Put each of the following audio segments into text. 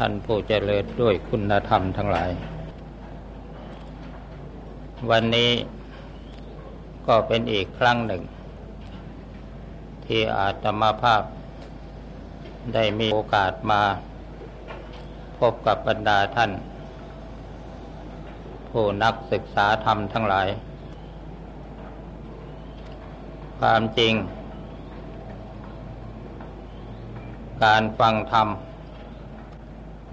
ท่านผู้เจริญด้วยคุณธรรมทั้งหลาย วันนี้ก็เป็นอีกครั้งหนึ่ง ที่อาตมาภาพได้มีโอกาสมา พบกับบรรดาท่าน ผู้นักศึกษาธรรมทั้งหลาย ความจริง การฟังธรรม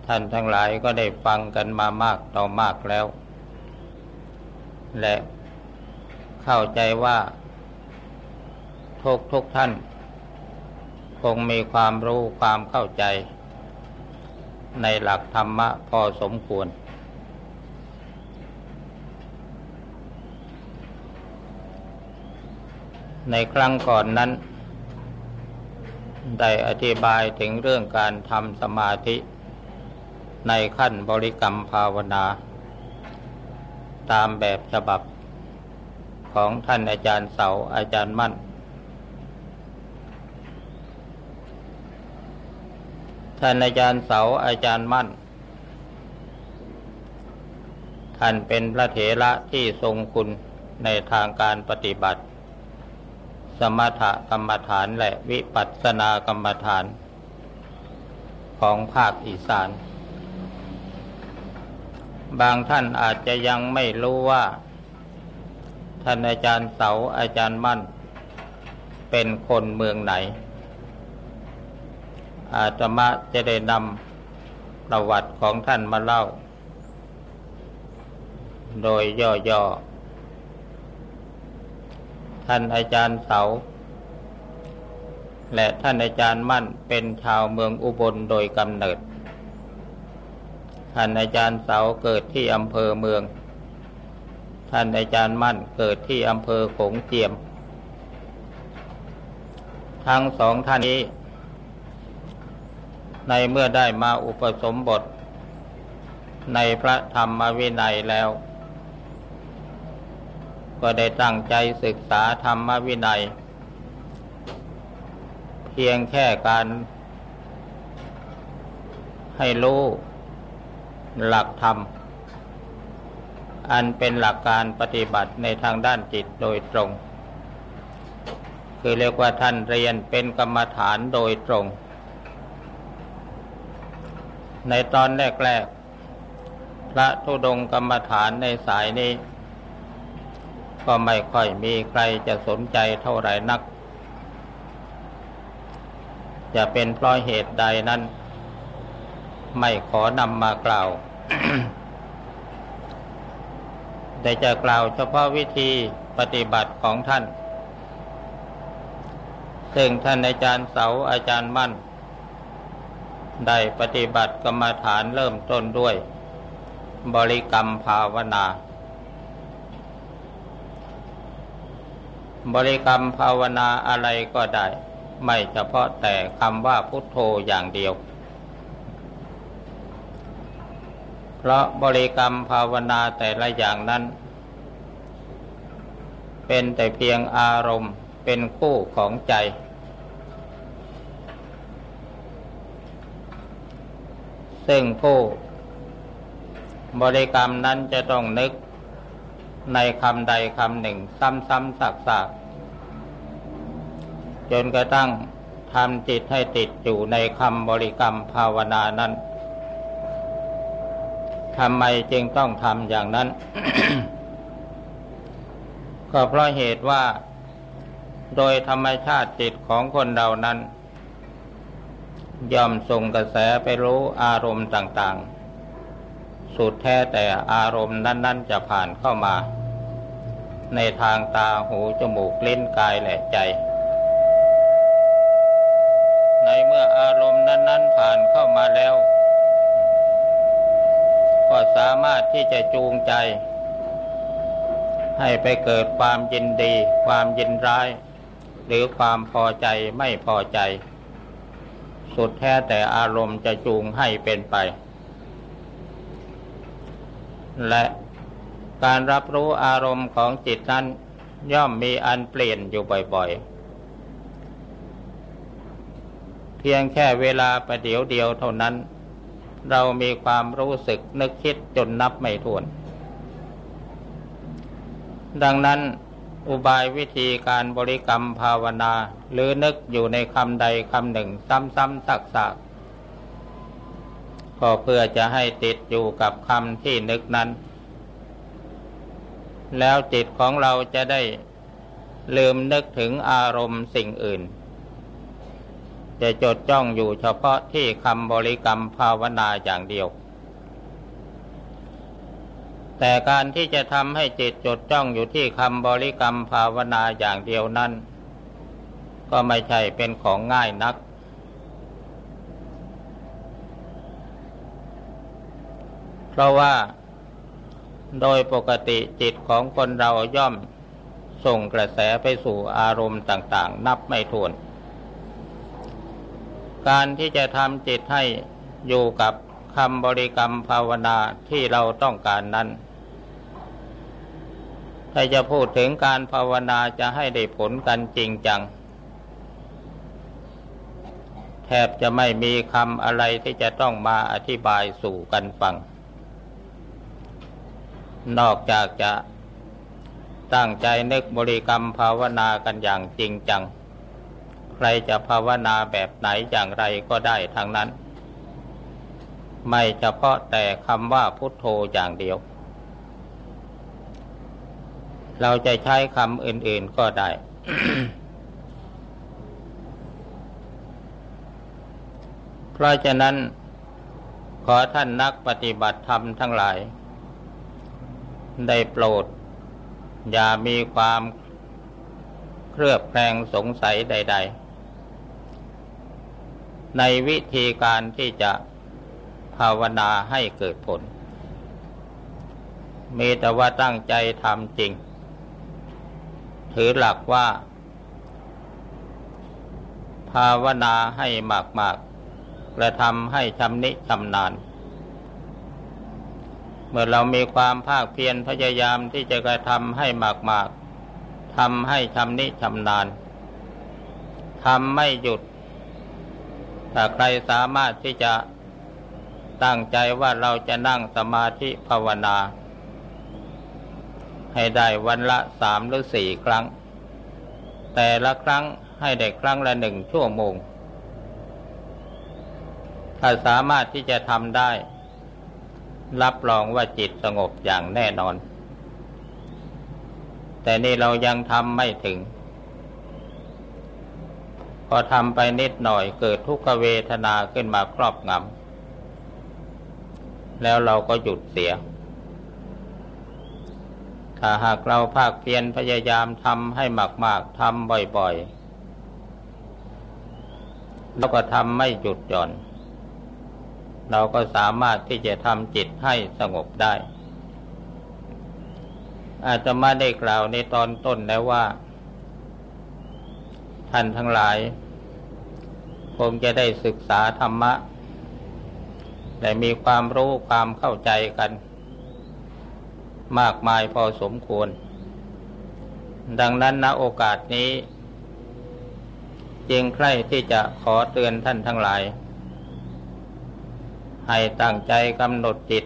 ท่านทั้งหลายก็ได้ฟังกันมามากต่อมากแล้ว และเข้าใจว่า ทุกทุกท่าน คงมีความรู้ความเข้าใจ ในหลักธรรมะพอสมควร ในครั้งก่อนนั้น ได้อธิบายถึงเรื่องการทำสมาธิ ในขั้นบริกรรมภาวนา ตามแบบฉบับของท่านอาจารย์เสาอาจารย์มั่น ท่านอาจารย์เสาอาจารย์มั่น ท่านเป็นพระเถระที่ทรงคุณในทางการปฏิบัติ สมถกรรมฐานและวิปัสสนากรรมฐาน ของภาคอีสาน บางท่านอาจจะยังไม่รู้ว่า ท่านอาจารย์เสาอาจารย์มั่น เป็นคนเมืองไหน อาตมาจะได้นำประวัติของท่านมาเล่า โดยย่อๆ ท่านอาจารย์เสา และท่านอาจารย์มั่นเป็นชาวเมืองอุบลโดยกำเนิด ท่านอาจารย์เสาเกิดที่อำเภอเมือง ท่านอาจารย์มั่นเกิดที่อำเภอขงเจียม ทั้งสองท่านนี้ ในเมื่อได้มาอุปสมบท ในพระธรรมวินัยแล้ว ก็ได้ตั้งใจศึกษาธรรมวินัย เพียงแค่การให้รู้ หลักธรรม อันเป็นหลักการปฏิบัติในทางด้านจิตโดยตรง คือเรียกว่าท่านเรียนเป็นกรรมฐานโดยตรง ในตอนแรกๆพระธุดงกรรมฐานในสายนี้ ก็ไม่ค่อยมีใครจะสนใจเท่าไหร่นัก จะเป็นเพราะเหตุใดนั้น ไม่ขอนำมากล่าว แต่จะกล่าวเฉพาะวิธีปฏิบัติของท่าน ซึ่งท่านอาจารย์เสาอาจารย์มั่น ได้ปฏิบัติกรรมฐานเริ่มต้นด้วย บริกรรมภาวนา บริกรรมภาวนาอะไรก็ได้ ไม่เฉพาะแต่คำว่าพุทโธอย่างเดียว เพราะบริกรรมภาวนาแต่ละอย่างนั้น เป็นแต่เพียงอารมณ์เป็นคู่ของใจ ซึ่งผู้บริกรรมนั้นจะต้องนึกในคำใดคำหนึ่ง ซ้ำๆสักๆจนกระทั่งทำจิตให้ติดอยู่ในคำบริกรรมภาวนานั้น ทำไมจึงต้องทำอย่างนั้น ก็เพราะเหตุว่า โดยธรรมชาติจิตของคนเรานั้นย่อมส่งกระแสไปรู้อารมณ์ต่างๆ สุดแท้แต่อารมณ์นั้น ๆ จะผ่านเข้ามา ในทางตาหูจมูกเลิ้นกายและใจ ในเมื่ออารมณ์นั้น ๆ ผ่านเข้ามาแล้ว ก็สามารถที่จะจูงใจ ให้ไปเกิดความยินดี ความยินร้าย หรือความพอใจไม่พอใจ สุดแท้แต่อารมณ์จะจูงให้เป็นไป และการรับรู้อารมณ์ของจิตนั้นย่อมมีอันเปลี่ยนอยู่บ่อยๆ เพียงแค่เวลาประเดี๋ยวเดียวเท่านั้น เรามีความรู้สึกนึกคิดจนนับไม่ถ้วน ดังนั้นอุบายวิธีการบริกรรมภาวนา หรือนึกอยู่ในคำใดคำหนึ่งซ้ำๆซักๆก็เพื่อจะให้ติดอยู่กับคำที่นึกนั้น แล้วจิตของเราจะได้ลืมนึกถึงอารมณ์สิ่งอื่น จะจดจ้องอยู่เฉพาะที่คำบริกรรมภาวนาอย่างเดียว แต่การที่จะทำให้จิตจดจ้องอยู่ที่คำบริกรรมภาวนาอย่างเดียวนั้น ก็ไม่ใช่เป็นของง่ายนัก เพราะว่าโดยปกติจิตของคนเราย่อมส่งกระแสไปสู่อารมณ์ต่าง ๆ นับไม่ถ้วน การที่จะทำจิตให้อยู่กับคำบริกรรมภาวนาที่เราต้องการนั้น ถ้าจะพูดถึงการภาวนาจะให้ได้ผลกันจริงจัง แทบจะไม่มีคำอะไรที่จะต้องมาอธิบายสู่กันฟัง นอกจากจะตั้งใจนึกบริกรรมภาวนากันอย่างจริงจัง ใครจะภาวนาแบบไหนอย่างไรก็ได้ทั้งนั้น ไม่เฉพาะแต่คำว่าพุทโธอย่างเดียว เราจะใช้คำอื่น ๆก็ได้ เพราะฉะนั้นขอท่านนักปฏิบัติธรรมทั้งหลาย ได้โปรด อย่ามีความเครือบแคลงสงสัยใด ๆ ในวิธีการที่จะภาวนาให้เกิดผล มีแต่ว่าตั้งใจทำจริง ถือหลักว่า ภาวนาให้มากๆกระทำให้ชำนิชำนาญ เมื่อเรามีความภาคเพียรพยายามที่จะกระทำให้มาก ๆทำให้ชำนิชำนาญทำไม่หยุด ถ้าใครสามารถที่จะตั้งใจว่าเราจะนั่งสมาธิภาวนา ให้ได้วันละสามหรือสี่ครั้ง แต่ละครั้งให้ได้ครั้งละหนึ่งชั่วโมง ถ้าสามารถที่จะทำได้ รับรองว่าจิตสงบอย่างแน่นอน แต่นี่เรายังทำไม่ถึง อทำไปนิดหน่อยเกิดทุกขเวทนาขึ้นมาครอบงำแล้วเราก็หยุดเสีย ถ้าหากเราภาคเพียรพยายามทำให้มาก ๆทำบ่อยๆ แล้วก็ทำไม่หยุดหย่อน เราก็สามารถที่จะทำจิตให้สงบได้ อาจจะมาได้กล่าวในตอนต้นแล้วว่าท่านทั้งหลาย คงจะได้ศึกษาธรรมะได้มีความรู้ความเข้าใจกัน มากมายพอสมควร ดังนั้นณโอกาสนี้ จึงใคร่ที่จะขอเตือนท่านทั้งหลาย ให้ตั้งใจกำหนดจิต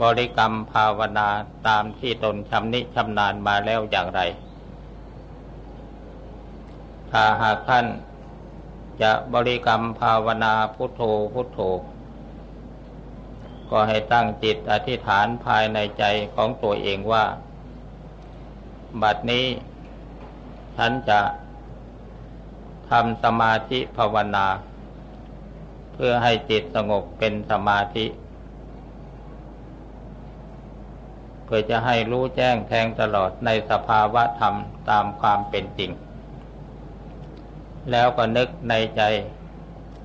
บริกรรมภาวนาตามที่ตนชำนิชำนาญมาแล้วอย่างไร ถ้าหากท่าน จะบริกรรมภาวนาพุทโธพุทโธ ก็ให้ตั้งจิตอธิษฐานภายในใจของตัวเองว่า บัดนี้ ฉันจะทำสมาธิภาวนา เพื่อให้จิตสงบเป็นสมาธิ เพื่อจะให้รู้แจ้งแทงตลอดในสภาวะธรรมตามความเป็นจริง แล้วก็นึกในใจ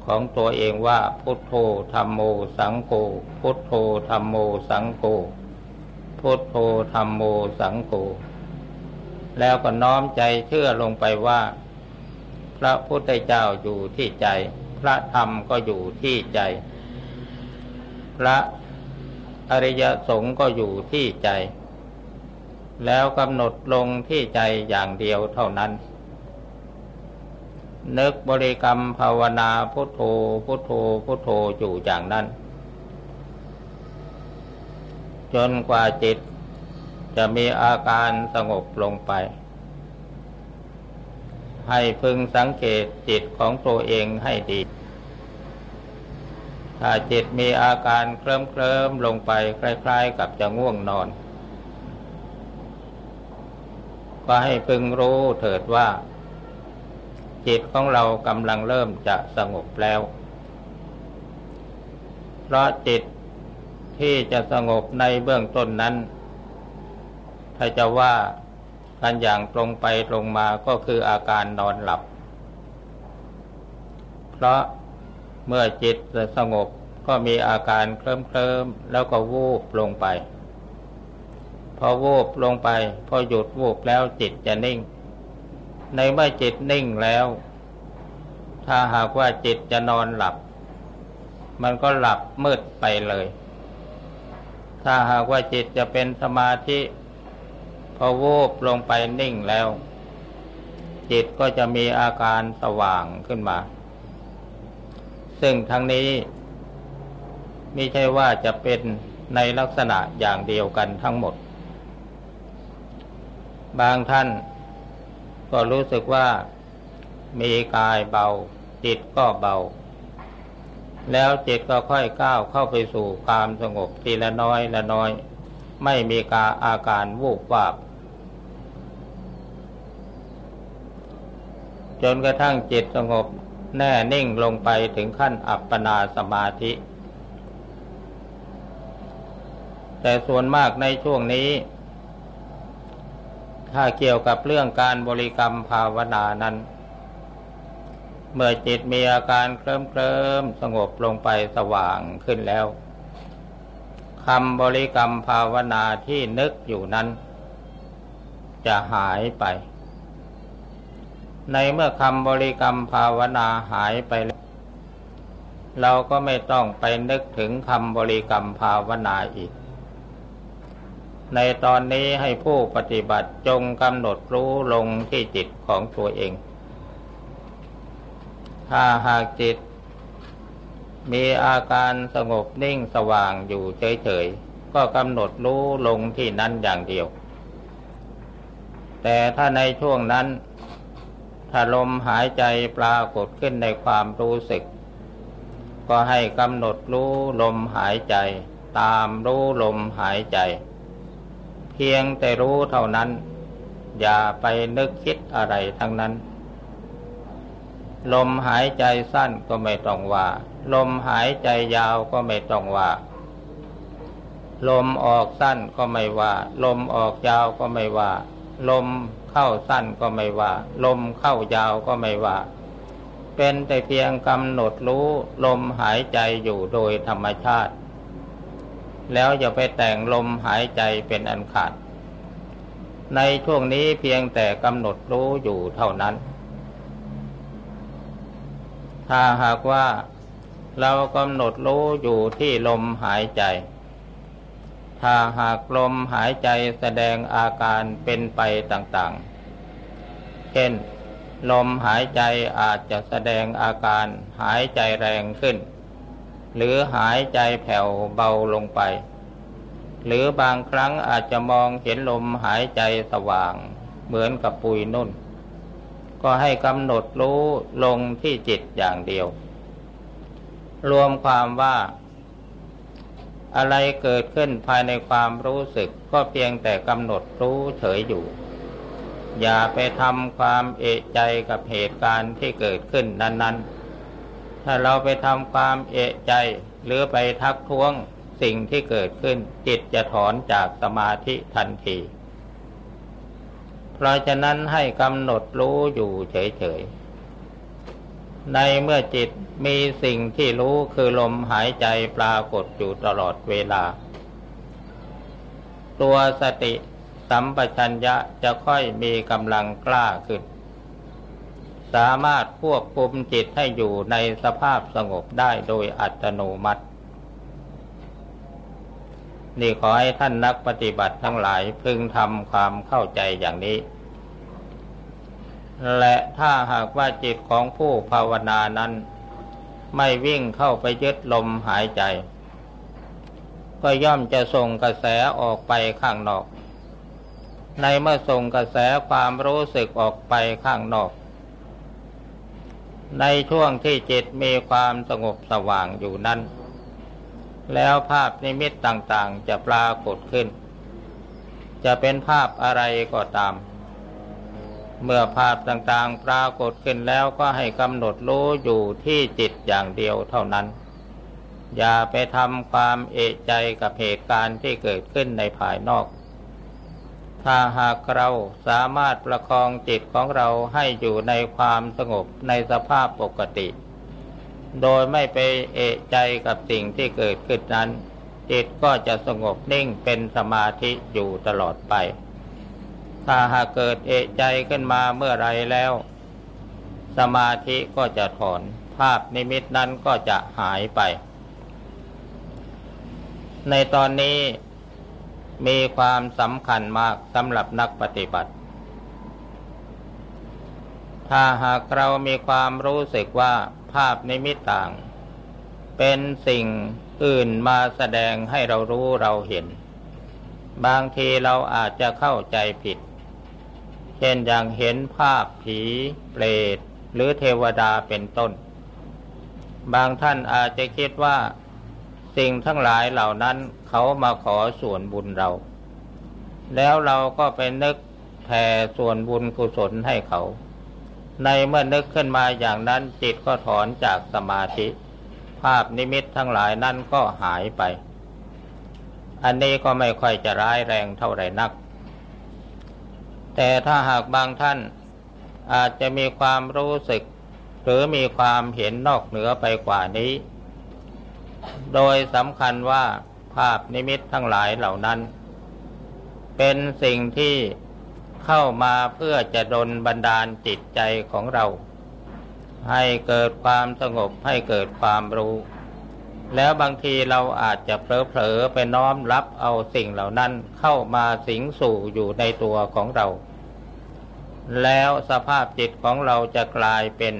ของตัวเองว่าพุทโธธรรมโมสังโฆพุทโธธรรมโมสังโฆพุทโธธรรมโมสังโฆแล้วก็น้อมใจเชื่อลงไปว่า พระพุทธเจ้าอยู่ที่ใจ พระธรรมก็อยู่ที่ใจ พระอริยสงฆ์ก็อยู่ที่ใจ แล้วกำหนดลงที่ใจอย่างเดียวเท่านั้น นึกบริกรรมภาวนาพุทโธพุทโธพุทโธอยู่อย่างนั้น จนกว่าจิตจะมีอาการสงบลงไป ให้พึงสังเกตจิตของตัวเองให้ดี ถ้าจิตมีอาการเคลิ้มเคลิมลงไปคล้ายๆกับจะง่วงนอน ก็ให้พึงรู้เถิดว่า จิตของเรากำลังเริ่มจะสงบแล้ว เพราะจิตที่จะสงบในเบื้องต้นนั้น ถ้าจะว่ากันอย่างตรงไปตรงมาก็คืออาการนอนหลับ เพราะเมื่อจิตสงบก็มีอาการเคลิ้มเคลิมแล้วก็วูบลงไป พอวูบลงไป พอหยุดวูบแล้วจิตจะนิ่ง ในเมื่อจิตนิ่งแล้ว ถ้าหากว่าจิตจะนอนหลับ มันก็หลับมืดไปเลย ถ้าหากว่าจิตจะเป็นสมาธิพอวูบลงไปนิ่งแล้ว จิตก็จะมีอาการสว่างขึ้นมา ซึ่งทั้งนี้ไม่ใช่ว่าจะเป็นในลักษณะอย่างเดียวกันทั้งหมด บางท่าน ก็รู้สึกว่ามีกายเบา จิตก็เบา แล้วจิตก็ค่อยก้าวเข้าไปสู่ความสงบทีละน้อยละน้อย ไม่มีกาอาการวูบวาบ จนกระทั่งจิตสงบแน่นิ่งลงไปถึงขั้นอัปปนาสมาธิ แต่ส่วนมากในช่วงนี้ ถ้าเกี่ยวกับเรื่องการบริกรรมภาวนานั้น เมื่อจิตมีอาการเคลิ้มเคลิมสงบลงไปสว่างขึ้นแล้วคำบริกรรมภาวนาที่นึกอยู่นั้น จะหายไป ในเมื่อคำบริกรรมภาวนาหายไปแล้วเราก็ไม่ต้องไปนึกถึงคำบริกรรมภาวนาอีก ในตอนนี้ให้ผู้ปฏิบัติจงกำหนดรู้ลงที่จิตของตัวเอง ถ้าหากจิต มีอาการสงบนิ่งสว่างอยู่เฉยๆ ก็กำหนดรู้ลงที่นั้นอย่างเดียว แต่ถ้าในช่วงนั้น ถ้าลมหายใจปรากฏขึ้นในความรู้สึก ก็ให้กำหนดรู้ลมหายใจ ตามรู้ลมหายใจ เพียงแต่รู้เท่านั้น อย่าไปนึกคิดอะไรทั้งนั้น ลมหายใจสั้นก็ไม่ต้องว่า ลมหายใจยาวก็ไม่ต้องว่า ลมออกสั้นก็ไม่ว่า ลมออกยาวก็ไม่ว่า ลมเข้าสั้นก็ไม่ว่า ลมเข้ายาวก็ไม่ว่า เป็นแต่เพียงกำหนดรู้ลมหายใจอยู่โดยธรรมชาติ แล้วอย่าไปแต่งลมหายใจเป็นอันขาด ในช่วงนี้เพียงแต่กำหนดรู้อยู่เท่านั้น ถ้าหากว่าเรากำหนดรู้อยู่ที่ลมหายใจ ถ้าหากลมหายใจแสดงอาการเป็นไปต่างๆ เช่น ลมหายใจอาจจะแสดงอาการหายใจแรงขึ้น หรือหายใจแผ่วเบาลงไป หรือบางครั้งอาจจะมองเห็นลมหายใจสว่าง เหมือนกับปุยนุ่น ก็ให้กำหนดรู้ลงที่จิตอย่างเดียว รวมความว่า อะไรเกิดขึ้นภายในความรู้สึกก็เพียงแต่กำหนดรู้เฉยอยู่อย่าไปทำความเอะใจกับเหตุการณ์ที่เกิดขึ้นนั้น ๆ ถ้าเราไปทำความเอะใจ หรือไปทักท้วงสิ่งที่เกิดขึ้น จิตจะถอนจากสมาธิทันที เพราะฉะนั้นให้กำหนดรู้อยู่เฉยๆ ในเมื่อจิตมีสิ่งที่รู้คือลมหายใจปรากฏอยู่ตลอดเวลา ตัวสติสัมปชัญญะจะค่อยมีกำลังกล้าขึ้น สามารถควบคุมจิตให้อยู่ในสภาพสงบได้โดยอัตโนมัติ นี่ขอให้ท่านนักปฏิบัติทั้งหลายพึงทำความเข้าใจอย่างนี้ และถ้าหากว่าจิตของผู้ภาวนานั้น ไม่วิ่งเข้าไปยึดลมหายใจ ก็ย่อมจะส่งกระแสออกไปข้างนอก ในเมื่อส่งกระแสความรู้สึกออกไปข้างนอก ในช่วงที่จิตมีความสงบสว่างอยู่นั้น แล้วภาพนิมิตต่างๆจะปรากฏขึ้น จะเป็นภาพอะไรก็ตาม เมื่อภาพต่างๆปรากฏขึ้นแล้วก็ให้กำหนดรู้อยู่ที่จิตอย่างเดียวเท่านั้น อย่าไปทำความเอะใจกับเหตุการณ์ที่เกิดขึ้นในภายนอก ถ้าหากเราสามารถประคองจิตของเราให้อยู่ในความสงบในสภาพปกติ โดยไม่ไปเอะใจกับสิ่งที่เกิดขึ้นนั้น จิตก็จะสงบนิ่งเป็นสมาธิอยู่ตลอดไป ถ้าหากเกิดเอะใจขึ้นมาเมื่อไรแล้ว สมาธิก็จะถอนภาพนิมิตนั้นก็จะหายไป ในตอนนี้ มีความสำคัญมากสำหรับนักปฏิบัติ ถ้าหากเรามีความรู้สึกว่าภาพในมิตต่าง เป็นสิ่งอื่นมาแสดงให้เรารู้เราเห็น บางทีเราอาจจะเข้าใจผิด เช่นอย่างเห็นภาพผีเปรตหรือเทวดาเป็นต้น บางท่านอาจจะคิดว่า สิ่งทั้งหลายเหล่านั้นเขามาขอส่วนบุญเรา แล้วเราก็ไปนึกแผ่ส่วนบุญกุศลให้เขา ในเมื่อนึกขึ้นมาอย่างนั้นจิตก็ถอนจากสมาธิ ภาพนิมิตทั้งหลายนั้นก็หายไป อันนี้ก็ไม่ค่อยจะร้ายแรงเท่าไหร่นัก แต่ถ้าหากบางท่านอาจจะมีความรู้สึก หรือมีความเห็นนอกเหนือไปกว่านี้ โดยสำคัญว่าภาพนิมิตทั้งหลายเหล่านั้น เป็นสิ่งที่เข้ามาเพื่อจะดลบันดาลจิตใจของเรา ให้เกิดความสงบให้เกิดความรู้ แล้วบางทีเราอาจจะเผลอๆไปน้อมรับเอาสิ่งเหล่านั้นเข้ามาสิงสู่อยู่ในตัวของเรา แล้วสภาพจิตของเราจะกลายเป็น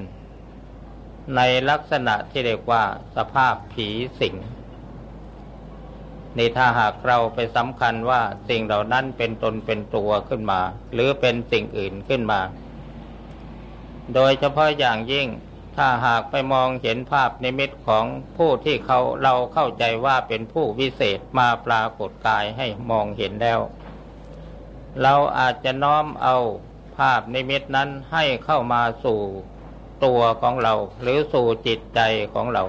ในลักษณะที่เรียกว่าสภาพผีสิงในถ้าหากเราไปสำคัญว่าสิ่งเหล่านั้นเป็นตนเป็นตัวขึ้นมา หรือเป็นสิ่งอื่นขึ้นมา โดยเฉพาะอย่างยิ่งถ้าหากไปมองเห็นภาพนิมิตของผู้ที่เขาเราเข้าใจว่าเป็นผู้วิเศษมาปรากฏกายให้มองเห็นแล้ว เราอาจจะน้อมเอาภาพนิมิตนั้นให้เข้ามาสู่ ตัวของเรา หรือสู่จิตใจของเรา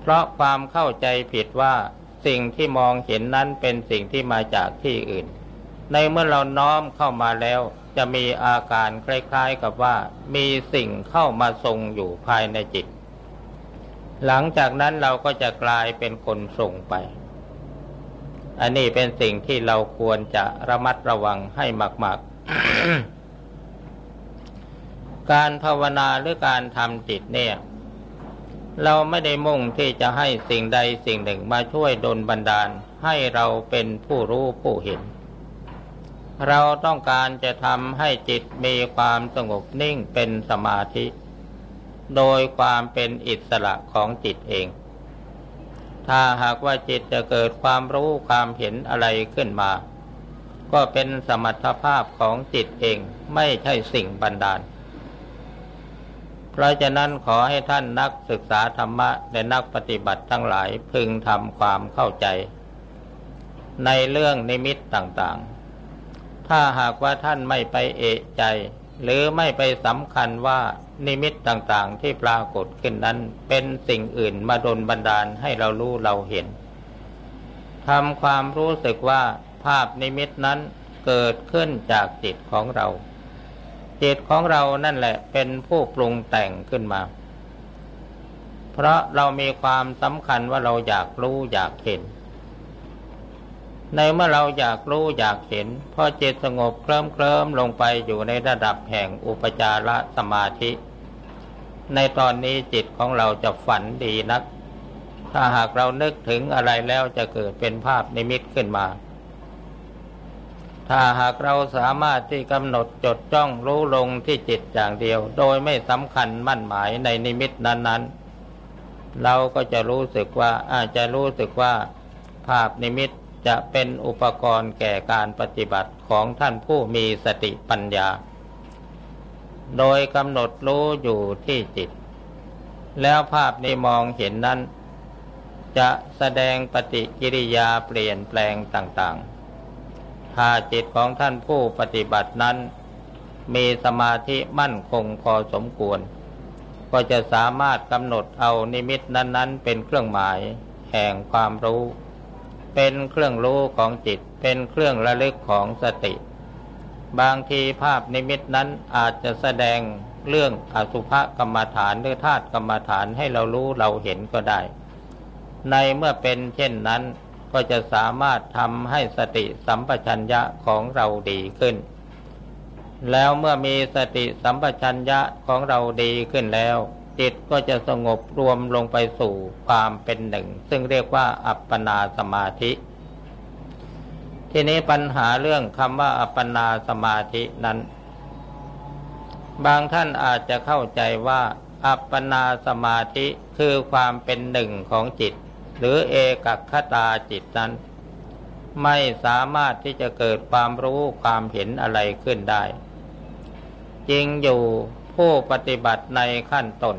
เพราะความเข้าใจผิดว่าสิ่งที่มองเห็นนั้นเป็นสิ่งที่มาจากที่อื่น ในเมื่อเราน้อมเข้ามาแล้ว จะมีอาการคล้ายๆกับว่า มีสิ่งเข้ามาทรงอยู่ภายในจิต หลังจากนั้นเราก็จะกลายเป็นคนส่งไป อันนี้เป็นสิ่งที่เราควรจะระมัดระวังให้มาก ๆ การภาวนาหรือการทำจิตเนี่ย เราไม่ได้มุ่งที่จะให้สิ่งใดสิ่งหนึ่งมาช่วยดลบันดาล ให้เราเป็นผู้รู้ผู้เห็น เราต้องการจะทำให้จิตมีความสงบนิ่งเป็นสมาธิ โดยความเป็นอิสระของจิตเอง ถ้าหากว่าจิตจะเกิดความรู้ความเห็นอะไรขึ้นมา ก็เป็นสมรรถภาพของจิตเองไม่ใช่สิ่งบันดาล เพราะฉะนั้นขอให้ท่านนักศึกษาธรรมะและนักปฏิบัติทั้งหลายพึงทำความเข้าใจ ในเรื่องนิมิตต่างๆ ถ้าหากว่าท่านไม่ไปเอะใจ หรือไม่ไปสำคัญว่านิมิตต่างๆ ที่ปรากฏขึ้นนั้นเป็นสิ่งอื่นมาดนบันดาลให้เรารู้เราเห็นทำความรู้สึกว่าภาพนิมิตนั้นเกิดขึ้นจากจิตของเรา จิตของเรานั่นแหละเป็นผู้ปรุงแต่งขึ้นมา เพราะเรามีความสำคัญว่าเราอยากรู้อยากเห็น ในเมื่อเราอยากรู้อยากเห็น พอจิตสงบเคลิ้มเคลิ้มลงไปอยู่ในระดับแห่งอุปจารสมาธิ ในตอนนี้จิตของเราจะฝันดีนัก ถ้าหากเรานึกถึงอะไรแล้วจะเกิดเป็นภาพนิมิตขึ้นมา ถ้าหากเราสามารถที่กำหนดจดจ้องรู้ลงที่จิตอย่างเดียว โดยไม่สำคัญมั่นหมายในนิมิตนั้นๆ เราก็จะรู้สึกว่าอาจจะรู้สึกว่า ภาพนิมิตจะเป็นอุปกรณ์แก่การปฏิบัติของท่านผู้มีสติปัญญา โดยกำหนดรู้อยู่ที่จิต แล้วภาพนี้มองเห็นนั้น จะแสดงปฏิกิริยาเปลี่ยนแปลงต่างๆ ถ้าจิตของท่านผู้ปฏิบัตินั้น มีสมาธิมั่นคงพอสมควร ก็จะสามารถกำหนดเอานิมิตนั้น ๆ เป็นเครื่องหมาย แห่งความรู้ เป็นเครื่องรู้ของจิต เป็นเครื่องระลึกของสติ บางทีภาพนิมิตนั้นอาจจะแสดงเรื่องอสุภกรรมฐานหรือธาตุกรรมฐานให้เรารู้เราเห็นก็ได้ ในเมื่อเป็นเช่นนั้น ก็จะสามารถทำให้สติสัมปชัญญะของเราดีขึ้น แล้วเมื่อมีสติสัมปชัญญะของเราดีขึ้นแล้ว จิตก็จะสงบรวมลงไปสู่ความเป็นหนึ่ง ซึ่งเรียกว่าอัปปนาสมาธิ ทีนี้ปัญหาเรื่องคำว่าอัปปนาสมาธินั้น บางท่านอาจจะเข้าใจว่าอัปปนาสมาธิคือความเป็นหนึ่งของจิต หรือเอกคตาจิตนั้น ไม่สามารถที่จะเกิดความรู้ความเห็นอะไรขึ้นได้ จริงอยู่ผู้ปฏิบัติในขั้นต้น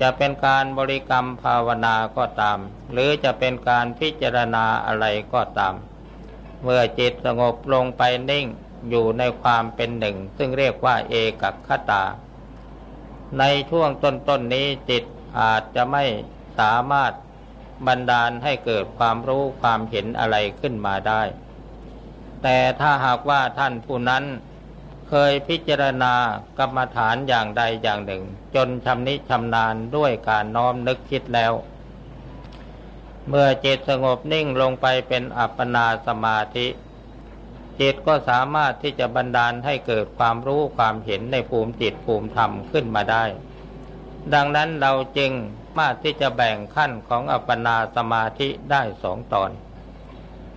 จะเป็นการบริกรรมภาวนาก็ตาม หรือจะเป็นการพิจารณาอะไรก็ตาม เมื่อจิตสงบลงไปนิ่งอยู่ในความเป็นหนึ่ง ซึ่งเรียกว่าเอกคตา ในช่วงต้นๆนนี้จิตอาจจะไม่สามารถ บันดาลให้เกิดความรู้ความเห็นอะไรขึ้นมาได้ แต่ถ้าหากว่าท่านผู้นั้น เคยพิจารณากรรมฐานอย่างใดอย่างหนึ่ง จนชำนิชำนาญด้วยการน้อมนึกคิดแล้ว เมื่อจิตสงบนิ่งลงไปเป็นอัปปนาสมาธิจิตก็สามารถที่จะบันดาลให้เกิดความรู้ความเห็นในภูมิจิตภูมิธรรมขึ้นมาได้ ดังนั้นเราจึง มาที่จะแบ่งขั้นของอัปปนาสมาธิได้สองตอน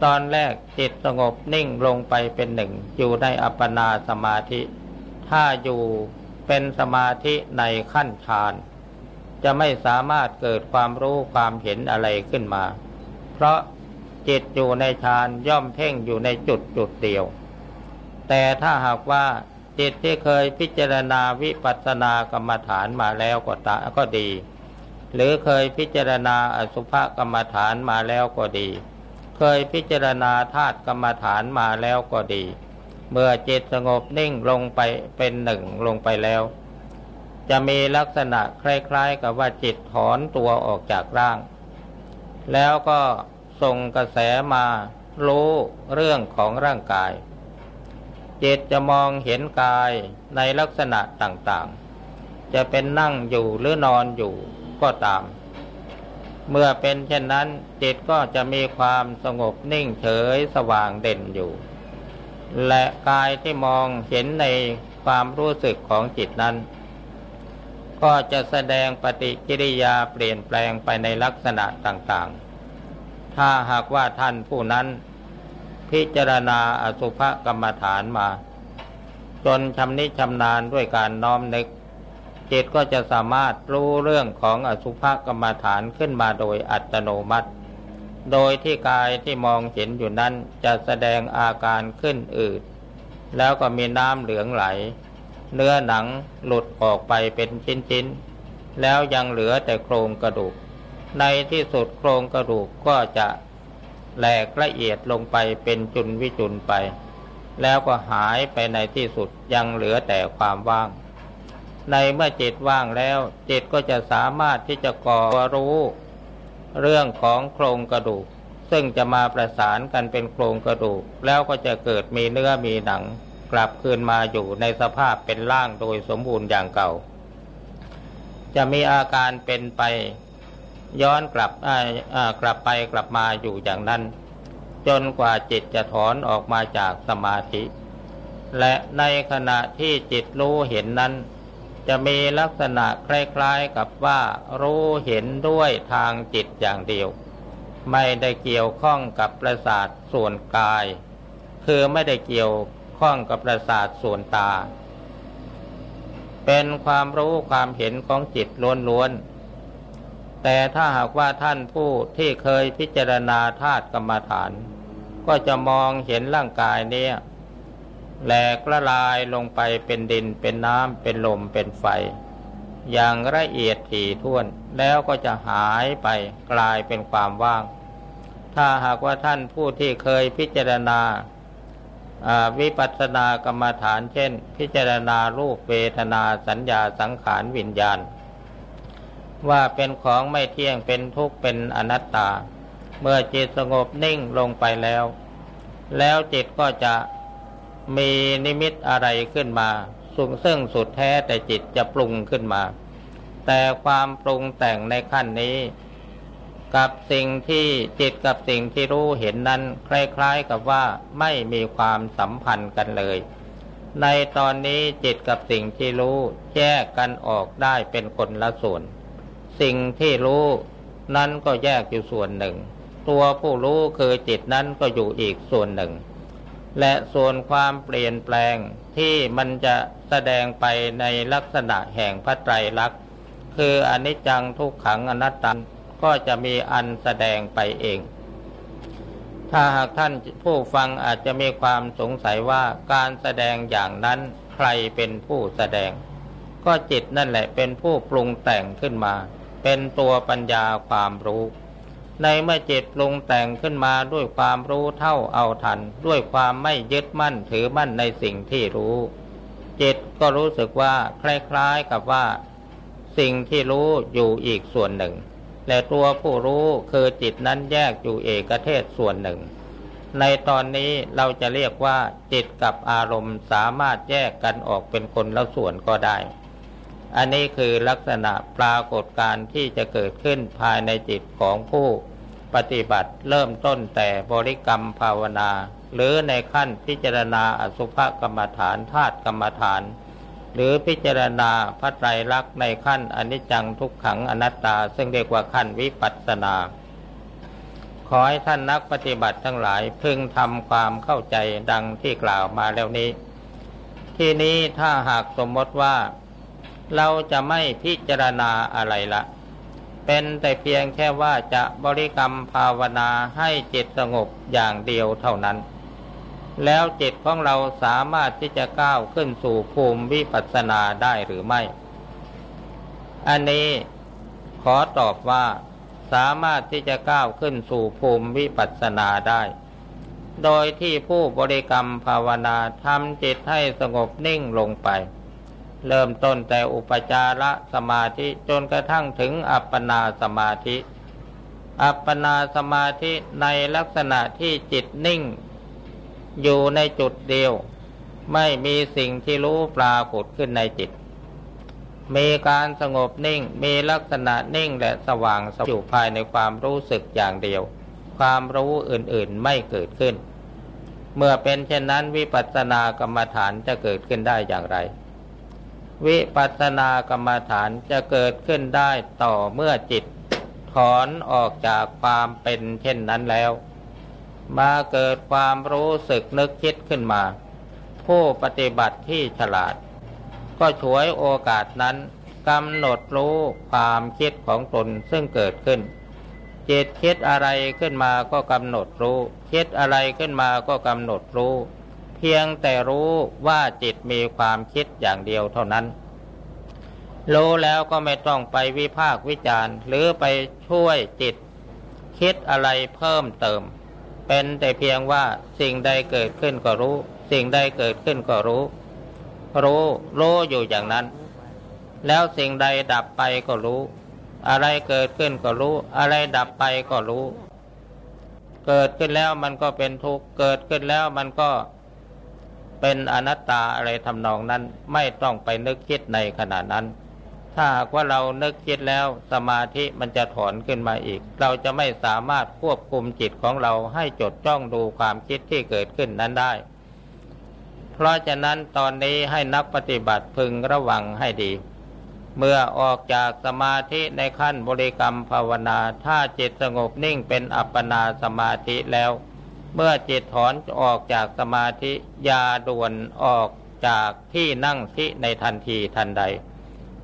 ตอนแรกจิตสงบนิ่งลงไปเป็นหนึ่งอยู่ในอัปปนาสมาธิ ถ้าอยู่เป็นสมาธิในขั้นฌานจะไม่สามารถเกิดความรู้ความเห็นอะไรขึ้นมา เพราะจิตอยู่ในฌานย่อมเพ่งอยู่ในจุดจุดเดียว แต่ถ้าหากว่าจิตที่เคยพิจารณาวิปัสสนากรรมฐานมาแล้วก็ตาก็ดี หรือเคยพิจารณาอสุภกรรมฐานมาแล้วก็ดี เคยพิจารณาธาตุกรรมฐานมาแล้วก็ดี เมื่อจิตสงบนิ่งลงไปเป็นหนึ่งลงไปแล้ว จะมีลักษณะคล้ายๆ กับว่าจิตถอนตัวออกจากร่าง แล้วก็ส่งกระแสมารู้เรื่องของร่างกาย จิตจะมองเห็นกายในลักษณะต่างๆ จะเป็นนั่งอยู่หรือนอนอยู่ ก็ตาม เมื่อเป็นเช่นนั้นจิตก็จะมีความสงบนิ่งเฉยสว่างเด่นอยู่ และกายที่มองเห็นในความรู้สึกของจิตนั้น ก็จะแสดงปฏิกิริยาเปลี่ยนแปลงไปในลักษณะต่างๆ ถ้าหากว่าท่านผู้นั้น พิจารณาอสุภกรรมฐานมา จนชำนิชำนาญด้วยการน้อมนึก จิตก็จะสามารถรู้เรื่องของอสุภกรรมฐานขึ้นมาโดยอัตโนมัติ โดยที่กายที่มองเห็นอยู่นั้นจะแสดงอาการขึ้นอืด แล้วก็มีน้ำเหลืองไหล เนื้อหนังหลุดออกไปเป็นชิ้นๆ แล้วยังเหลือแต่โครงกระดูก ในที่สุดโครงกระดูกก็จะแหลกละเอียดลงไปเป็นจุนวิจุนไป แล้วก็หายไปในที่สุดยังเหลือแต่ความว่าง ในเมื่อจิตว่างแล้ว จิตก็จะสามารถที่จะก่อรู้ เรื่องของโครงกระดูก ซึ่งจะมาประสานกันเป็นโครงกระดูก แล้วก็จะเกิดมีเนื้อมีหนัง กลับคืนมาอยู่ในสภาพเป็นร่างโดยสมบูรณ์อย่างเก่า จะมีอาการเป็นไปย้อนกลับกลับไปกลับมาอยู่อย่างนั้น จนกว่าจิตจะถอนออกมาจากสมาธิ และในขณะที่จิตรู้เห็นนั้น จะมีลักษณะคล้ายๆกับว่ารู้เห็นด้วยทางจิตอย่างเดียว ไม่ได้เกี่ยวข้องกับประสาทส่วนกาย คือไม่ได้เกี่ยวข้องกับประสาทส่วนตา เป็นความรู้ความเห็นของจิตล้วนๆ แต่ถ้าหากว่าท่านผู้ที่เคยพิจารณาธาตุกรรมฐาน ก็จะมองเห็นร่างกายเนี้ย แหลกละลายลงไปเป็นดินเป็นน้ำเป็นลมเป็นไฟ อย่างละเอียดถี่ถ้วนแล้วก็จะหายไปกลายเป็นความว่าง ถ้าหากว่าท่านผู้ที่เคยพิจารณาวิปัสสนากรรมฐานเช่น พิจารณารูปเวทนาสัญญาสังขารวิญญาณ ว่าเป็นของไม่เที่ยงเป็นทุกข์เป็นอนัตตา เมื่อจิตสงบนิ่งลงไปแล้ว แล้วจิตก็จะ มีนิมิตอะไรขึ้นมาสุงซึ่งสุดแท้แต่จิตจะปรุงขึ้นมา แต่ความปรุงแต่งในขั้นนี้ กับสิ่งที่จิตกับสิ่งที่รู้เห็นนั้น คล้ายๆกับว่าไม่มีความสัมพันธ์กันเลย ในตอนนี้จิตกับสิ่งที่รู้แยกกันออกได้เป็นคนละส่วน สิ่งที่รู้นั้นก็แยกอยู่ส่วนหนึ่ง ตัวผู้รู้คือจิตนั้นก็อยู่อีกส่วนหนึ่ง และส่วนความเปลี่ยนแปลงที่มันจะแสดงไปในลักษณะแห่งพระไตรลักษณ์ คืออนิจจังทุกขังอนัตตังก็จะมีอันแสดงไปเอง ถ้าหากท่านผู้ฟังอาจจะมีความสงสัยว่าการแสดงอย่างนั้นใครเป็นผู้แสดง ก็จิตนั่นแหละเป็นผู้ปรุงแต่งขึ้นมา เป็นตัวปัญญาความรู้ ในเมื่อจิตปรุงแต่งขึ้นมาด้วยความรู้เท่าเอาทัน ด้วยความไม่ยึดมั่นถือมั่นในสิ่งที่รู้ จิตก็รู้สึกว่าคล้ายๆกับว่า สิ่งที่รู้อยู่อีกส่วนหนึ่ง และตัวผู้รู้คือจิตนั้นแยกอยู่เอกเทศส่วนหนึ่ง ในตอนนี้เราจะเรียกว่าจิตกับอารมณ์สามารถแยกกันออกเป็นคนละส่วนก็ได้ อันนี้คือลักษณะปรากฏการที่จะเกิดขึ้นภายในจิตของผู้ปฏิบัติเริ่มต้นแต่บริกรรมภาวนา หรือในขั้นพิจารณาอสุภกรรมฐานธาตุกรรมฐาน หรือพิจารณาพระไตรลักษณ์ในขั้นอนิจจังทุกขังอนัตตา ซึ่งเรียกว่าขั้นวิปัสสนา ขอให้ท่านนักปฏิบัติทั้งหลายพึงทำความเข้าใจดังที่กล่าวมาแล้วนี้ ที่นี้ถ้าหากสมมติว่า เราจะไม่พิจารณาอะไรละ เป็นแต่เพียงแค่ว่าจะบริกรรมภาวนาให้จิตสงบอย่างเดียวเท่านั้น แล้วจิตของเราสามารถที่จะก้าวขึ้นสู่ภูมิวิปัสสนาได้หรือไม่ อันนี้ขอตอบว่าสามารถที่จะก้าวขึ้นสู่ภูมิวิปัสสนาได้ โดยที่ผู้บริกรรมภาวนาทำจิตให้สงบนิ่งลงไป เริ่มต้นแต่อุปจารสมาธิจนกระทั่งถึงอัปปนาสมาธิ อัปปนาสมาธิในลักษณะที่จิตนิ่ง อยู่ในจุดเดียว ไม่มีสิ่งที่รู้ปรากฏขึ้นในจิต มีการสงบนิ่งมีลักษณะนิ่งและสว่างอยู่ภายในความรู้สึกอย่างเดียว ความรู้อื่นๆไม่เกิดขึ้น เมื่อเป็นเช่นนั้นวิปัสสนากรรมฐานจะเกิดขึ้นได้อย่างไร วิปัสสนากรรมฐานจะเกิดขึ้นได้ต่อเมื่อจิต ถอนออกจากความเป็นเช่นนั้นแล้ว มาเกิดความรู้สึกนึกคิดขึ้นมา ผู้ปฏิบัติที่ฉลาด ก็ช่วยโอกาสนั้นกำหนดรู้ความคิดของตนซึ่งเกิดขึ้น จิตคิดอะไรขึ้นมาก็กำหนดรู้ คิดอะไรขึ้นมาก็กำหนดรู้ พียงแต่รู้ว่าจิตมีความคิดอย่างเดียวเท่านั้น รู้แล้วก็ไม่ต้องไปวิพากวิจารณ์หรือไปช่วยจิต คิดอะไรเพิ่มเติม เป็นแต่เพียงว่าสิ่งใดเกิดขึ้นก็รู้ สิ่งใดเกิดขึ้นก็รู้ รู้รู้อยู่อย่างนั้น แล้วสิ่งใดดับไปก็รู้ อะไรเกิดขึ้นก็รู้ อะไรดับไปก็รู้ เกิดขึ้นแล้วมันก็เป็นทุกข์เกิดขึ้นแล้วมันก็ เป็นอนัตตาอะไรทำนองนั้นไม่ต้องไปนึกคิดในขณะนั้น ถ้าหากว่าเรานึกคิดแล้วสมาธิมันจะถอนขึ้นมาอีก เราจะไม่สามารถควบคุมจิตของเราให้จดจ้องดูความคิดที่เกิดขึ้นนั้นได้ เพราะฉะนั้นตอนนี้ให้นักปฏิบัติพึงระวังให้ดีเมื่อออกจากสมาธิในขั้นบริกรรมภาวนา ถ้าจิตสงบนิ่งเป็นอัปปนาสมาธิแล้ว เมื่อจิตถอนออกจากสมาธิยาด่วนออกจากที่นั่งสิในทันทีทันใด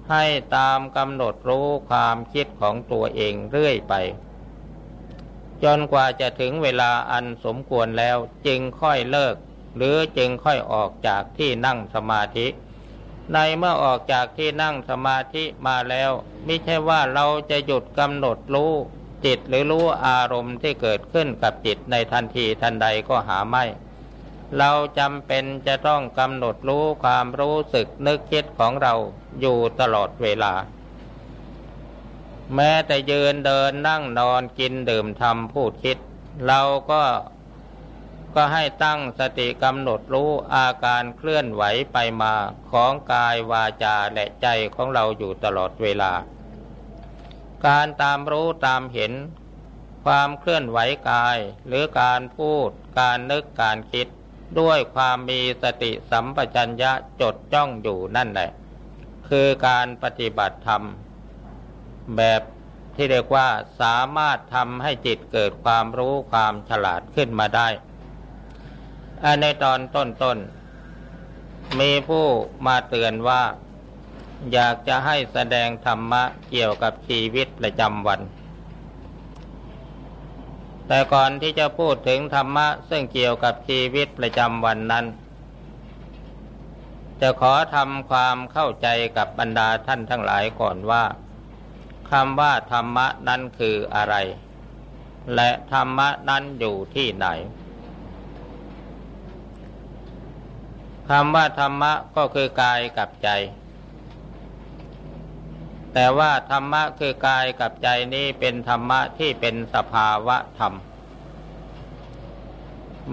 ให้ตามกำหนดรู้ความคิดของตัวเองเรื่อยไป จนกว่าจะถึงเวลาอันสมควรแล้วจึงค่อยเลิก หรือจึงค่อยออกจากที่นั่งสมาธิ ในเมื่อออกจากที่นั่งสมาธิมาแล้ว ไม่ใช่ว่าเราจะหยุดกำหนดรู้ จิตหรือรู้อารมณ์ที่เกิดขึ้นกับจิตในทันทีทันใดก็หาไม่ เราจำเป็นจะต้องกำหนดรู้ความรู้สึกนึกคิดของเราอยู่ตลอดเวลา แม้แต่ยืนเดินนั่งนอนกินดื่มทำพูดคิด เราก็ก็ให้ตั้งสติกำหนดรู้อาการเคลื่อนไหวไปมาของกายวาจาและใจของเราอยู่ตลอดเวลา การตามรู้ตามเห็น ความเคลื่อนไหวกาย หรือการพูด การนึกการคิด ด้วยความมีสติสัมปชัญญะจดจ้องอยู่นั่นแหละ คือการปฏิบัติธรรม แบบที่เรียกว่าสามารถทำให้จิตเกิดความรู้ความฉลาดขึ้นมาได้ ในตอนต้นๆมีผู้มาเตือนว่า อยากจะให้แสดงธรรมะเกี่ยวกับชีวิตประจำวัน แต่ก่อนที่จะพูดถึงธรรมะซึ่งเกี่ยวกับชีวิตประจำวันนั้น จะขอทำความเข้าใจกับบรรดาท่านทั้งหลายก่อนว่าคำว่าธรรมะนั้นคืออะไร และธรรมะนั้นอยู่ที่ไหนคำว่าธรรมะก็คือกายกับใจ แต่ว่าธรรมะคือกายกับใจนี้เป็นธรรมะที่เป็นสภาวะธรรม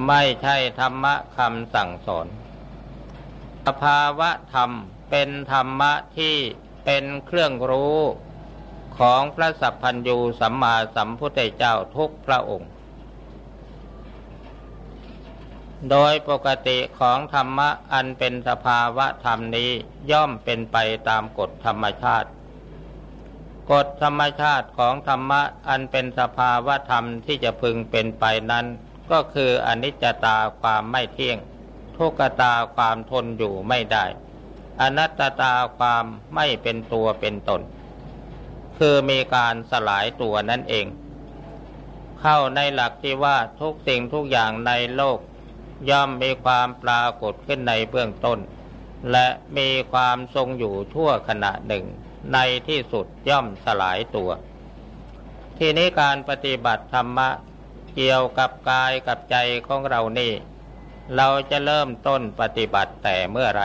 ไม่ใช่ธรรมะคำสั่งสอน สภาวะธรรมเป็นธรรมะที่เป็นเครื่องรู้ของพระสัพพัญญูสัมมาสัมพุทธเจ้าทุกพระองค์ โดยปกติของธรรมะอันเป็นสภาวะธรรมนี้ย่อมเป็นไปตามกฎธรรมชาติ กฎธรรมชาติของธรรมะอันเป็นสภาวะธรรมที่จะพึงเป็นไปนั้น ก็คืออนิจจตาความไม่เที่ยง ทุกตาความทนอยู่ไม่ได้ อนัตตาความไม่เป็นตัวเป็นตน คือมีการสลายตัวนั่นเอง เข้าในหลักที่ว่าทุกสิ่งทุกอย่างในโลก ย่อมมีความปรากฏขึ้นในเบื้องต้น และมีความทรงอยู่ชั่วขณะหนึ่ง ในที่สุดย่อมสลายตัว ทีนี้การปฏิบัติธรรมะเกี่ยวกับกายกับใจของเรานี่ เราจะเริ่มต้นปฏิบัติแต่เมื่อไร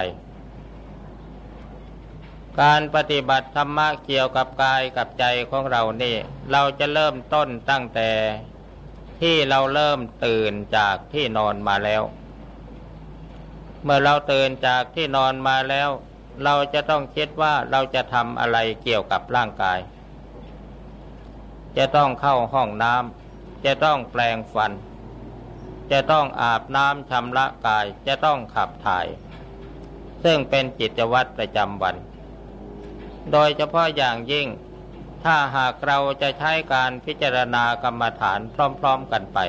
การปฏิบัติธรรมะเกี่ยวกับกายกับใจของเรานี่ เราจะเริ่มต้นตั้งแต่ที่เราเริ่มตื่นจากที่นอนมาแล้ว เมื่อเราตื่นจากที่นอนมาแล้ว เราจะต้องคิดว่าเราจะทำอะไรเกี่ยวกับร่างกาย จะต้องเข้าห้องน้ำจะต้องแปลงฟัน จะต้องอาบน้ำชำระกาย จะต้องขับถ่าย ซึ่งเป็นจิตวัตรประจำวัน โดยเฉพาะอย่างยิ่ง ถ้าหากเราจะใช้การพิจารณากรรมฐานพร้อม ๆกันไป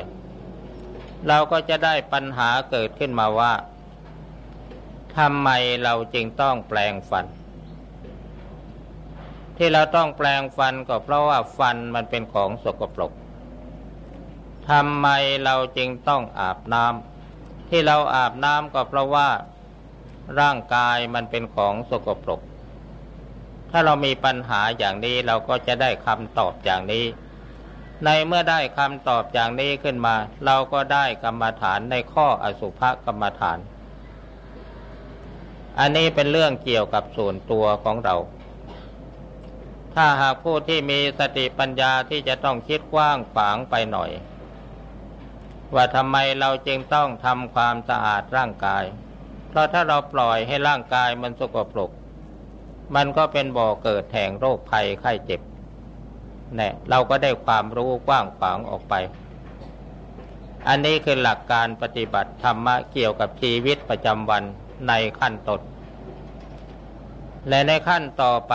เราก็จะได้ปัญหาเกิดขึ้นมาว่า ทำไมเราจึงต้องแปลงฟัน ที่เราต้องแปลงฟันก็เพราะว่าฟันมันเป็นของสกปรกทำไมเราจึงต้องอาบน้ำที่เราอาบน้ำก็เพราะว่าร่างกายมันเป็นของสกปรก ถ้าเรามีปัญหาอย่างนี้เราก็จะได้คำตอบอย่างนี้ ในเมื่อได้คำตอบอย่างนี้ขึ้นมา เราก็ได้กรรมฐานในข้ออสุภกรรมฐาน อันนี้เป็นเรื่องเกี่ยวกับส่วนตัวของเรา ถ้าหากผู้ที่มีสติปัญญาที่จะต้องคิดกว้างขวางไปหน่อย ว่าทำไมเราจึงต้องทำความสะอาดร่างกาย เพราะถ้าเราปล่อยให้ร่างกายมันสกปรก มันก็เป็นบ่อเกิดแห่งโรคภัยไข้เจ็บเนี่ยเราก็ได้ความรู้กว้างขวางออกไป อันนี้คือหลักการปฏิบัติธรรมะเกี่ยวกับชีวิตประจำวัน ในขั้นต้นและในขั้นต่อไป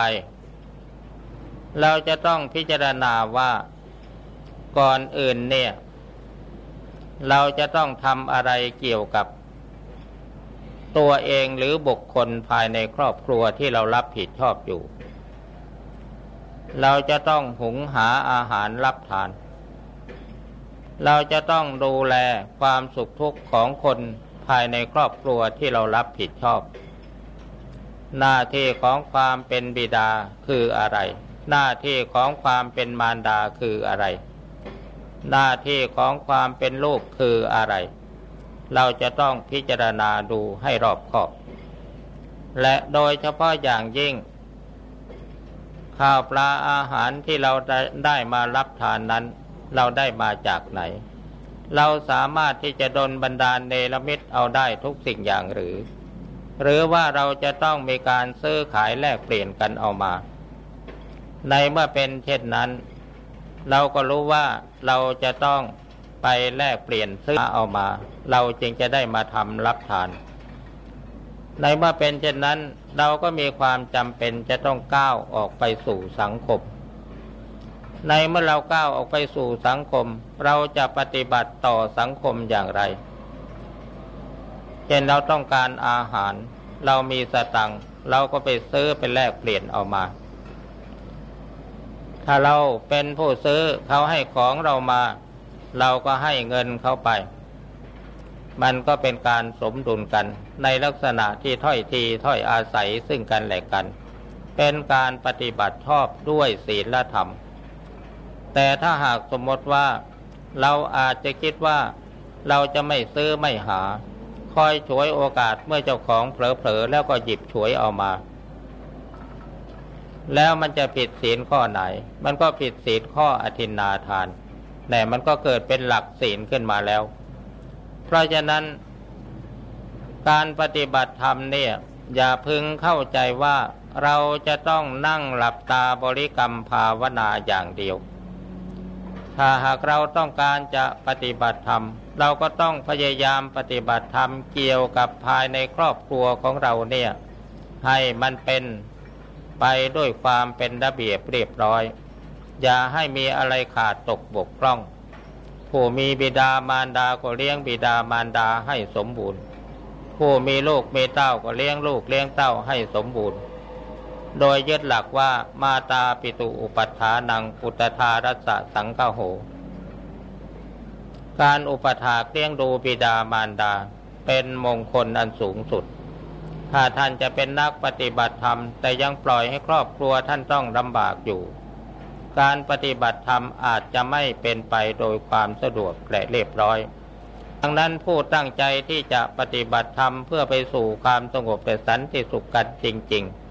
เราจะต้องพิจารณาว่าก่อนอื่นเนี่ย เราจะต้องทำอะไรเกี่ยวกับ ตัวเองหรือบุคคลภายในครอบครัวที่เรารับผิดชอบอยู่ เราจะต้องหุงหาอาหารรับทาน เราจะต้องดูแลความสุขทุกข์ของคน ภายในครอบครัวที่เรารับผิดชอบ หน้าที่ของความเป็นบิดาคืออะไร หน้าที่ของความเป็นมารดาคืออะไร หน้าที่ของความเป็นลูกคืออะไร เราจะต้องพิจารณาดูให้รอบคอบ และโดยเฉพาะอย่างยิ่ง ข้าวปลาอาหารที่เราได้มารับทานนั้น เราได้มาจากไหน เราสามารถที่จะดลบันดาลเนรมิตเอาได้ทุกสิ่งอย่างหรือ หรือว่าเราจะต้องมีการซื้อขายแลกเปลี่ยนกันเอามา ในเมื่อเป็นเช่นนั้น เราก็รู้ว่าเราจะต้องไปแลกเปลี่ยนซื้อเอามา เราจึงจะได้มาทำรับทาน ในเมื่อเป็นเช่นนั้น เราก็มีความจำเป็นจะต้องก้าวออกไปสู่สังคม ในเมื่อเราก้าวออกไปสู่สังคม เราจะปฏิบัติต่อสังคมอย่างไร เช่นเราต้องการอาหาร เรามีสตังเราก็ไปซื้อไปแลกเปลี่ยนเอามา ถ้าเราเป็นผู้ซื้อเขาให้ของเรามา เราก็ให้เงินเขาไป มันก็เป็นการสมดุลกัน ในลักษณะที่ถ้อยทีถ้อยอาศัยซึ่งกันและกัน เป็นการปฏิบัติชอบด้วยศีลธรรม แต่ถ้าหากสมมติว่า เราอาจจะคิดว่า เราจะไม่ซื้อไม่หา คอยฉวยโอกาสเมื่อเจ้าของเผลอๆแล้วก็หยิบฉวยเอามา แล้วมันจะผิดศีลข้อไหน มันก็ผิดศีลข้ออธินนาทานแต่มันก็เกิดเป็นหลักศีลขึ้นมาแล้ว เพราะฉะนั้น การปฏิบัติธรรมเนี่ย อย่าพึงเข้าใจว่าเราจะต้องนั่งหลับตาบริกรรมภาวนาอย่างเดียว ถ้าหากเราต้องการจะปฏิบัติธรรม เราก็ต้องพยายามปฏิบัติธรรมเกี่ยวกับภายในครอบครัวของเราเนี่ย ให้มันเป็นไปด้วยความเป็นระเบียบเรียบร้อย อย่าให้มีอะไรขาดตกบกพร่อง ผู้มีบิดามารดาก็เลี้ยงบิดามารดาให้สมบูรณ์ ผู้มีลูกมีเต้าก็เลี้ยงลูกเลี้ยงเต้าให้สมบูรณ์ โดยยึดหลักว่ามาตาปิตุอุปัฏฐานังปุตธารัสสังฆโห การอุปถากเลี้ยงดูบิดามารดา เป็นมงคลอันสูงสุด ถ้าท่านจะเป็นนักปฏิบัติธรรม แต่ยังปล่อยให้ครอบครัวท่านต้องลำบากอยู่ การปฏิบัติธรรมอาจจะไม่เป็นไปโดยความสะดวกและเรียบร้อยดังนั้นผู้ตั้งใจที่จะปฏิบัติธรรมเพื่อไปสู่ความสงบแต่สันติสุขกันจริง ๆ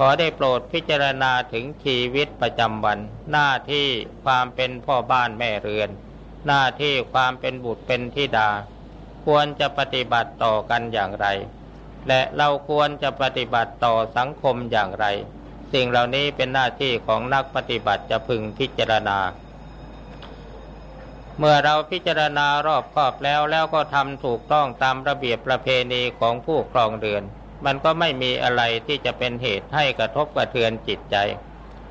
ขอได้โปรดพิจารณาถึงชีวิตประจำวัน หน้าที่ความเป็นพ่อบ้านแม่เรือน หน้าที่ความเป็นบุตรเป็นธิดา ควรจะปฏิบัติต่อกันอย่างไร และเราควรจะปฏิบัติต่อสังคมอย่างไร สิ่งเหล่านี้เป็นหน้าที่ของนักปฏิบัติจะพึงพิจารณา เมื่อเราพิจารณารอบครอบแล้วแล้วก็ทำถูกต้องตามระเบียบประเพณีของผู้ครองเรือน มันก็ไม่มีอะไรที่จะเป็นเหตุให้กระทบกระเทือนจิตใจ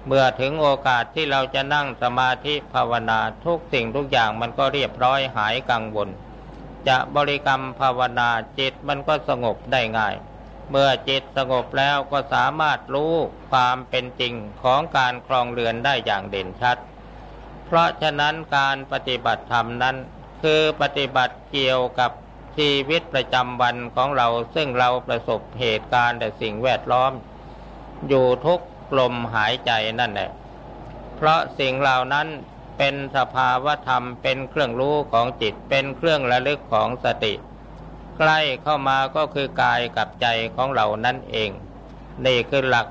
เมื่อถึงโอกาสที่เราจะนั่งสมาธิภาวนาทุกสิ่งทุกอย่างมันก็เรียบร้อยหายกังวล จะบริกรรมภาวนาจิตมันก็สงบได้ง่าย เมื่อจิตสงบแล้วก็สามารถรู้ความเป็นจริงของการครองเรือนได้อย่างเด่นชัด เพราะฉะนั้นการปฏิบัติธรรมนั้นคือปฏิบัติเกี่ยวกับ ชีวิตประจำวันของเราซึ่งเราประสบเหตุการณ์แต่สิ่งแวดล้อม อยู่ทุกลมหายใจนั่นแหละ เพราะสิ่งเหล่านั้นเป็นสภาวธรรมเป็นเครื่องรู้ของจิตเป็นเครื่องระลึกของสติ ใกล้เข้ามาก็คือกายกับใจของเรานั่นเอง นี่คือหลัก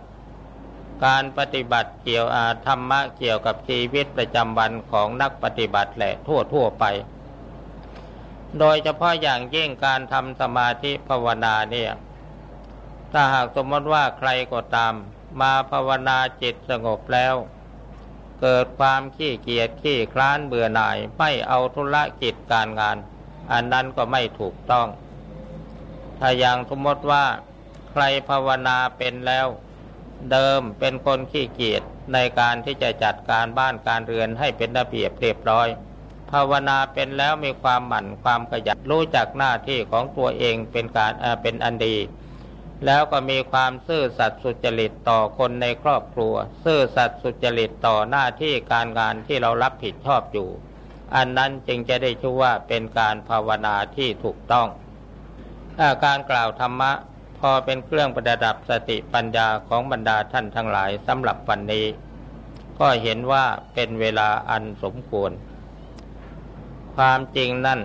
การปฏิบัติเกี่ยวอาธรรมะเกี่ยวกับชีวิตประจำวันของนักปฏิบัติแหละทั่วทั่วไป โดยเฉพาะอย่างยิ่งการทำสมาธิภาวนาเนี่ย ถ้าหากสมมติว่าใครก็ตาม มาภาวนาจิตสงบแล้ว เกิดความขี้เกียจขี้คลานเบื่อหน่ายไม่เอาธุรกิจการงาน อันนั้นก็ไม่ถูกต้อง ถ้าอย่างสมมติว่าใครภาวนาเป็นแล้ว เดิมเป็นคนขี้เกียจในการที่จะจัดการบ้านการเรือนให้เป็นระเบียบเรียบร้อย ภาวนาเป็นแล้วมีความหมั่นความขยันรู้จักหน้าที่ของตัวเองเป็นการเป็นอันดี แล้วก็มีความซื่อสัตย์สุจริตต่อคนในครอบครัว ซื่อสัตย์สุจริตต่อหน้าที่การงานที่เรารับผิดชอบอยู่ อันนั้นจึงจะได้ชื่อว่าเป็นการภาวนาที่ถูกต้องการกล่าวธรรมะ พอเป็นเครื่องประดับสติปัญญาของบรรดาท่านทั้งหลายสำหรับวันนี้ ก็เห็นว่าเป็นเวลาอันสมควร ความจริงนั่น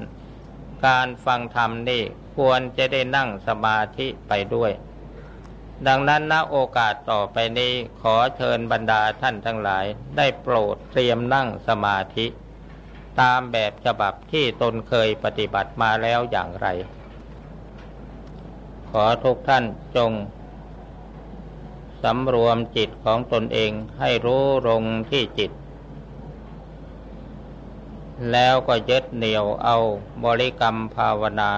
การฟังธรรมนี่ควรจะได้นั่งสมาธิไปด้วย ดังนั้นณโอกาสต่อไปนี้ขอเชิญบรรดาท่านทั้งหลาย ได้โปรดเตรียมนั่งสมาธิ ตามแบบฉบับที่ตนเคยปฏิบัติมาแล้วอย่างไร ขอทุกท่านจงสำรวมจิตของตนเองให้รู้ลงที่จิต แล้วก็ยึดเหนี่ยวเอาบริกรรมภาวนา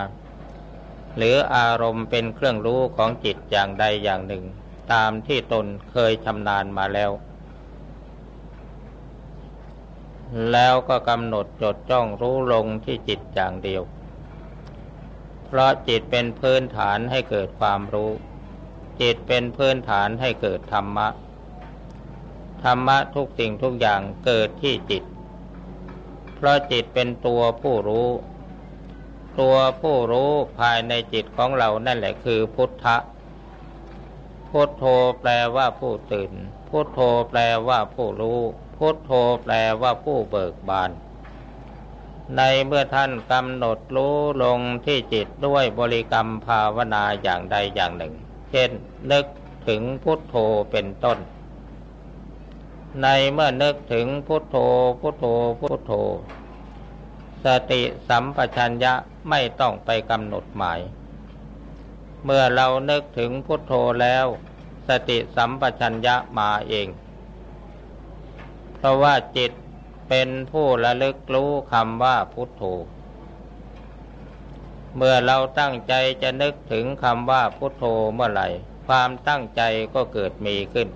หรืออารมณ์เป็นเครื่องรู้ของจิตอย่างใดอย่างหนึ่ง ตามที่ตนเคยชำนาญมาแล้ว แล้วก็กำหนดจดจ้องรู้ลงที่จิตอย่างเดียว เพราะจิตเป็นพื้นฐานให้เกิดความรู้ จิตเป็นพื้นฐานให้เกิดธรรมะ ธรรมะทุกสิ่งทุกอย่างเกิดที่จิต ราะจิตเป็นตัวผู้รู้ ตัวผู้รู้ภายในจิตของเรานั่นแหละคือพุทธะ พุทโธแปลว่าผู้ตื่น พุทโธแปลว่าผู้รู้ พุทโธแปลว่าผู้เบิกบาน ในเมื่อท่านกำหนดรู้ลงที่จิตด้วยบริกรรมภาวนาอย่างใดอย่างหนึ่ง เช่นนึกถึงพุทโธเป็นต้น ในเมื่อนึกถึงพุทโธพุทโธพุทโธ สติสัมปชัญญะไม่ต้องไปกำหนดหมาย เมื่อเรานึกถึงพุทโธแล้ว สติสัมปชัญญะมาเอง เพราะว่าจิตเป็นผู้ระลึกรู้คำว่าพุทโธ เมื่อเราตั้งใจจะนึกถึงคำว่าพุทโธเมื่อไหร่ ความตั้งใจก็เกิดมีขึ้น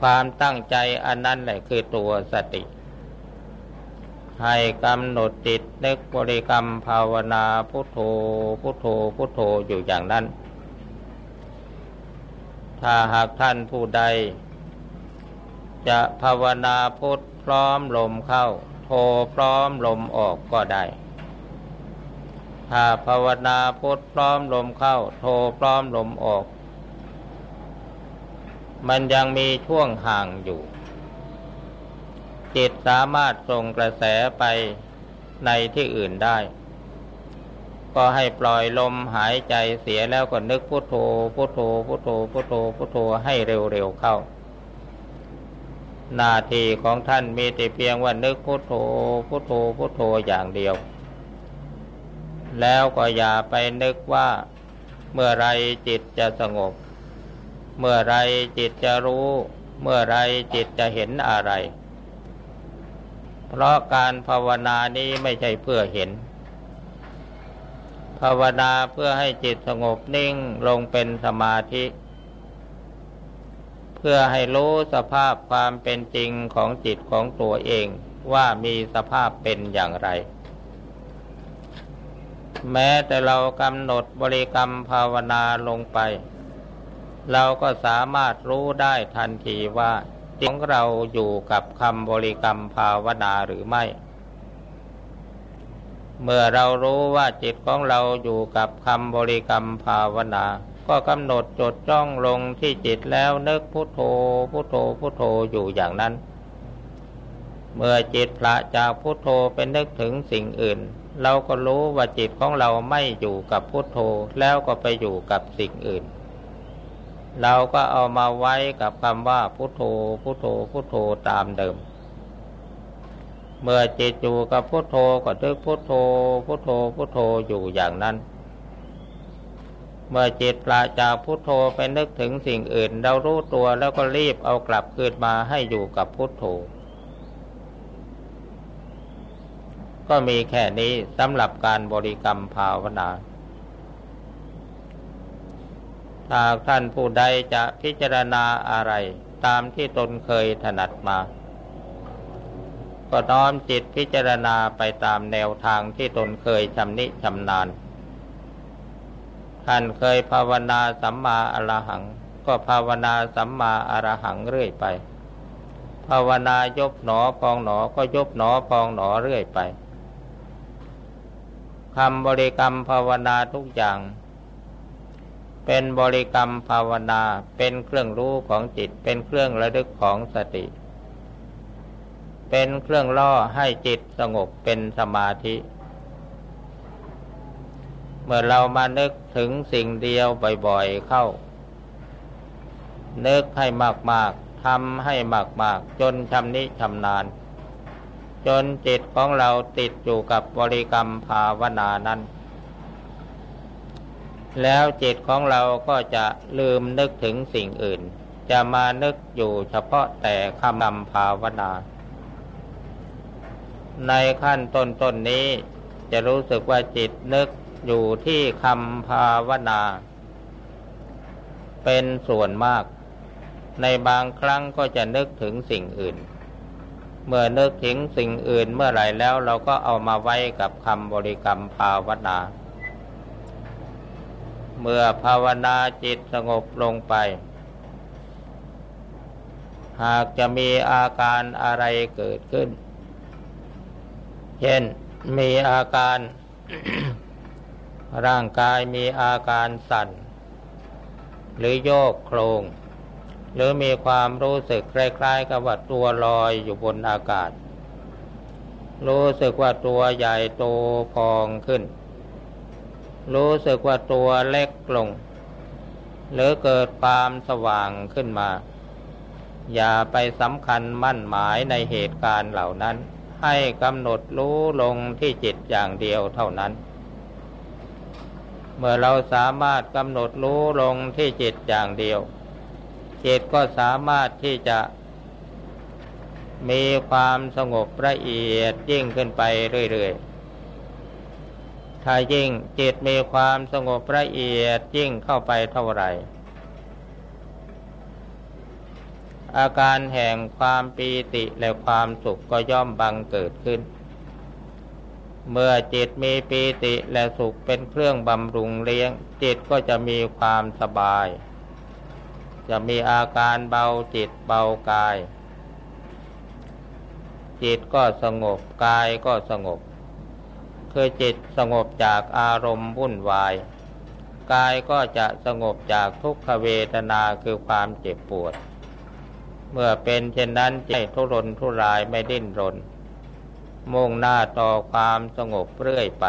ความตั้งใจอันนั้นแหละคือตัวสติ ให้กำหนดจิตนึกบริกรรมภาวนาพุทโธพุทโธพุทโธอยู่อย่างนั้น ถ้าหากท่านผู้ใด จะภาวนาพุทพร้อมลมเข้า โธพร้อมลมออกก็ได้ถ้าภาวนาพุทพร้อมลมเข้า โธพร้อมลมออก มันยังมีช่วงห่างอยู่ จิตสามารถส่งกระแสไปในที่อื่นได้ ก็ให้ปล่อยลมหายใจเสียแล้วก็นึกพุโทโธพุโทโธพุโทโธพุโทโธพุโทโธให้เร็วๆเข้า หน้าที่ของท่านมีแต่เพียงว่านึกพุโทโธพุโทโธพุโทโธอย่างเดียว แล้วก็อย่าไปนึกว่าเมื่อไรจิตจะสงบ เมื่อไรจิตจะรู้ เมื่อไรจิตจะเห็นอะไร เพราะการภาวนานี้ไม่ใช่เพื่อเห็น ภาวนาเพื่อให้จิตสงบนิ่งลงเป็นสมาธิ เพื่อให้รู้สภาพความเป็นจริงของจิตของตัวเองว่ามีสภาพเป็นอย่างไร แม้แต่เรากำหนดบริกรรมภาวนาลงไป เราก็สามารถรู้ได้ทันทีว่าจิตของเราอยู่กับคำบริกรรมภาวนาหรือไม่ เมื่อเรารู้ว่าจิตของเราอยู่กับคำบริกรรมภาวนา ก็กำหนดจดจ้องลงที่จิตแล้วนึกพุโทโธพุโทโธพุโทโธอยู่อย่างนั้น เมื่อจิตพระจากพุโทโธเป็นนึกถึงสิ่งอื่น เราก็รู้ว่าจิตของเราไม่อยู่กับพุโทโธแล้วก็ไปอยู่กับสิ่งอื่น เราก็เอามาไว้กับคำว่าพุโทโธพุโทโธพุโทโธตามเดิม เมื่อจิตอยู่กับพุโทโธก็นึกพุโทโธพุโทโธพุโทโธอยู่อย่างนั้น เมื่อจิตปลาจากพุโทโธไปนึกถึงสิ่งอื่น เรารู้ตัวแล้วก็รีบเอากลับคืนมาให้อยู่กับพุโทโธ ก็มีแค่นี้สำหรับการบริกรรมภาวนา หากท่านผู้ใดจะพิจารณาอะไร ตามที่ตนเคยถนัดมา ก็น้อมจิตพิจารณาไปตามแนวทางที่ตนเคยชำนิชำนาญ ท่านเคยภาวนาสัมมาอรหัง ก็ภาวนาสัมมาอรหังเรื่อยไป ภาวนายบหนอพองหนอก็ยบหนอพองหนอเรื่อยไปคำบริกรรมภาวนาทุกอย่าง เป็นบริกรรมภาวนา เป็นเครื่องรู้ของจิต เป็นเครื่องระลึกของสติ เป็นเครื่องล่อให้จิตสงบเป็นสมาธิ เมื่อเรามานึกถึงสิ่งเดียวบ่อยๆเข้า นึกให้มากๆทำให้มากๆ จนชำนิชำนาญ จนจิตของเราติดอยู่กับบริกรรมภาวนานั้น แล้วจิตของเราก็จะลืมนึกถึงสิ่งอื่น จะมานึกอยู่เฉพาะแต่คำนำภาวนา ในขั้นต้นต้นนี้จะรู้สึกว่าจิตนึกอยู่ที่คำภาวนา เป็นส่วนมาก ในบางครั้งก็จะนึกถึงสิ่งอื่น เมื่อนึกถึงสิ่งอื่นเมื่อไหร่แล้วเราก็เอามาไว้กับคำบริกรรมภาวนา เมื่อภาวนาจิตสงบลงไป หากจะมีอาการอะไรเกิดขึ้น เช่นมีอาการร่างกายมีอาการสั่น หรือโยกโครง หรือมีความรู้สึกคล้ายๆกับว่าตัวลอยอยู่บนอากาศ รู้สึกว่าตัวใหญ่โตพองขึ้น รู้สึกว่าตัวเล็กลง หรือเกิดความสว่างขึ้นมา อย่าไปสำคัญมั่นหมายในเหตุการณ์เหล่านั้น ให้กำหนดรู้ลงที่จิตอย่างเดียวเท่านั้น เมื่อเราสามารถกำหนดรู้ลงที่จิตอย่างเดียว จิตก็สามารถที่จะมีความสงบละเอียดยิ่งขึ้นไปเรื่อยๆายิ่งจิตมีความสงบละเอียดยิ่งเข้าไปเท่าไหร่ อาการแห่งความปีติและความสุขก็ย่อมบังเกิดขึ้น เมื่อจิตมีปีติและสุขเป็นเครื่องบำรุงเลี้ยง จิตก็จะมีความสบาย จะมีอาการเบาจิตเบากาย จิตก็สงบกายก็สงบ คือจิตสงบจากอารมณ์วุ่นวาย กายก็จะสงบจากทุกขเวทนาคือความเจ็บปวด เมื่อเป็นเช่นนั้นใจทุรนทุรายไม่ดิ้นรน มุ่งหน้าต่อความสงบเรื่อยไป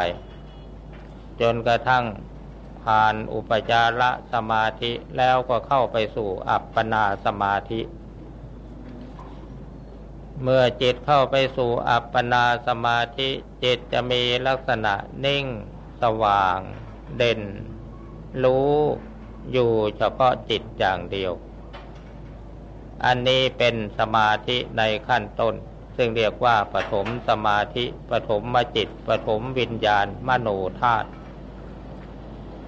จนกระทั่งผ่านอุปจารสมาธิแล้วก็เข้าไปสู่อัปปนาสมาธิ เมื่อจิตเข้าไปสู่อัปปนาสมาธิจิตจะมีลักษณะนิ่ง สว่าง เด่น รู้อยู่เฉพาะจิตอย่างเดียว อันนี้เป็นสมาธิในขั้นต้น ซึ่งเรียกว่าปฐมสมาธิปฐมมจิตปฐมวิญญาณมโนธาตุ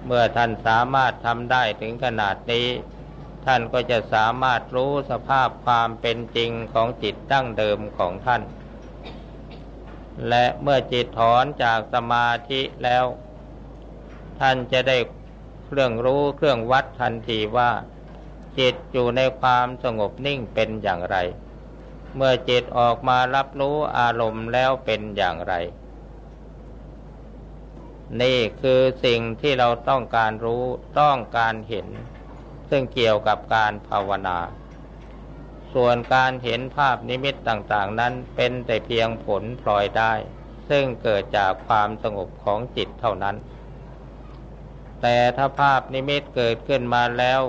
เมื่อท่านสามารถทำได้ถึงขนาดนี้ ท่านก็จะสามารถรู้สภาพความเป็นจริงของจิตตั้งเดิมของท่าน และเมื่อจิตถอนจากสมาธิแล้ว ท่านจะได้เครื่องรู้เครื่องวัดทันทีว่า จิตอยู่ในความสงบนิ่งเป็นอย่างไร เมื่อจิตออกมารับรู้อารมณ์แล้วเป็นอย่างไร นี่คือสิ่งที่เราต้องการรู้ต้องการเห็น ซึ่งเกี่ยวกับการภาวนา ส่วนการเห็นภาพนิมิตต่างๆนั้นเป็นแต่เพียงผลพลอยได้ ซึ่งเกิดจากความสงบของจิตเท่านั้น แต่ถ้าภาพนิมิตเกิดขึ้นมาแล้ว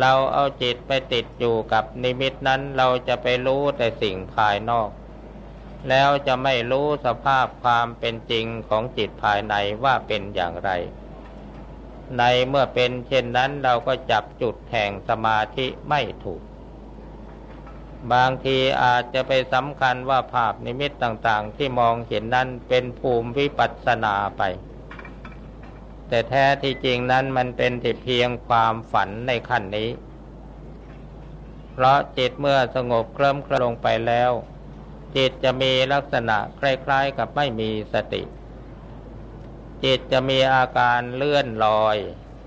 เราเอาจิตไปติดอยู่กับนิมิตนั้นเราจะไปรู้แต่สิ่งภายนอกแล้วจะไม่รู้สภาพความเป็นจริงของจิตภายในว่าเป็นอย่างไร ในเมื่อเป็นเช่นนั้นเราก็จับจุดแห่งสมาธิไม่ถูก บางทีอาจจะไปสำคัญว่าภาพนิมิตต่างๆ ที่มองเห็นนั้นเป็นภูมิวิปัสสนาไป แต่แท้ที่จริงนั้นมันเป็นแต่เพียงความฝันในขั้นนี้ เพราะจิตเมื่อสงบเคลิ้มเคลงไปแล้ว จิตจะมีลักษณะคล้ายๆกับไม่มีสติ จิตจะมีอาการเลื่อนลอย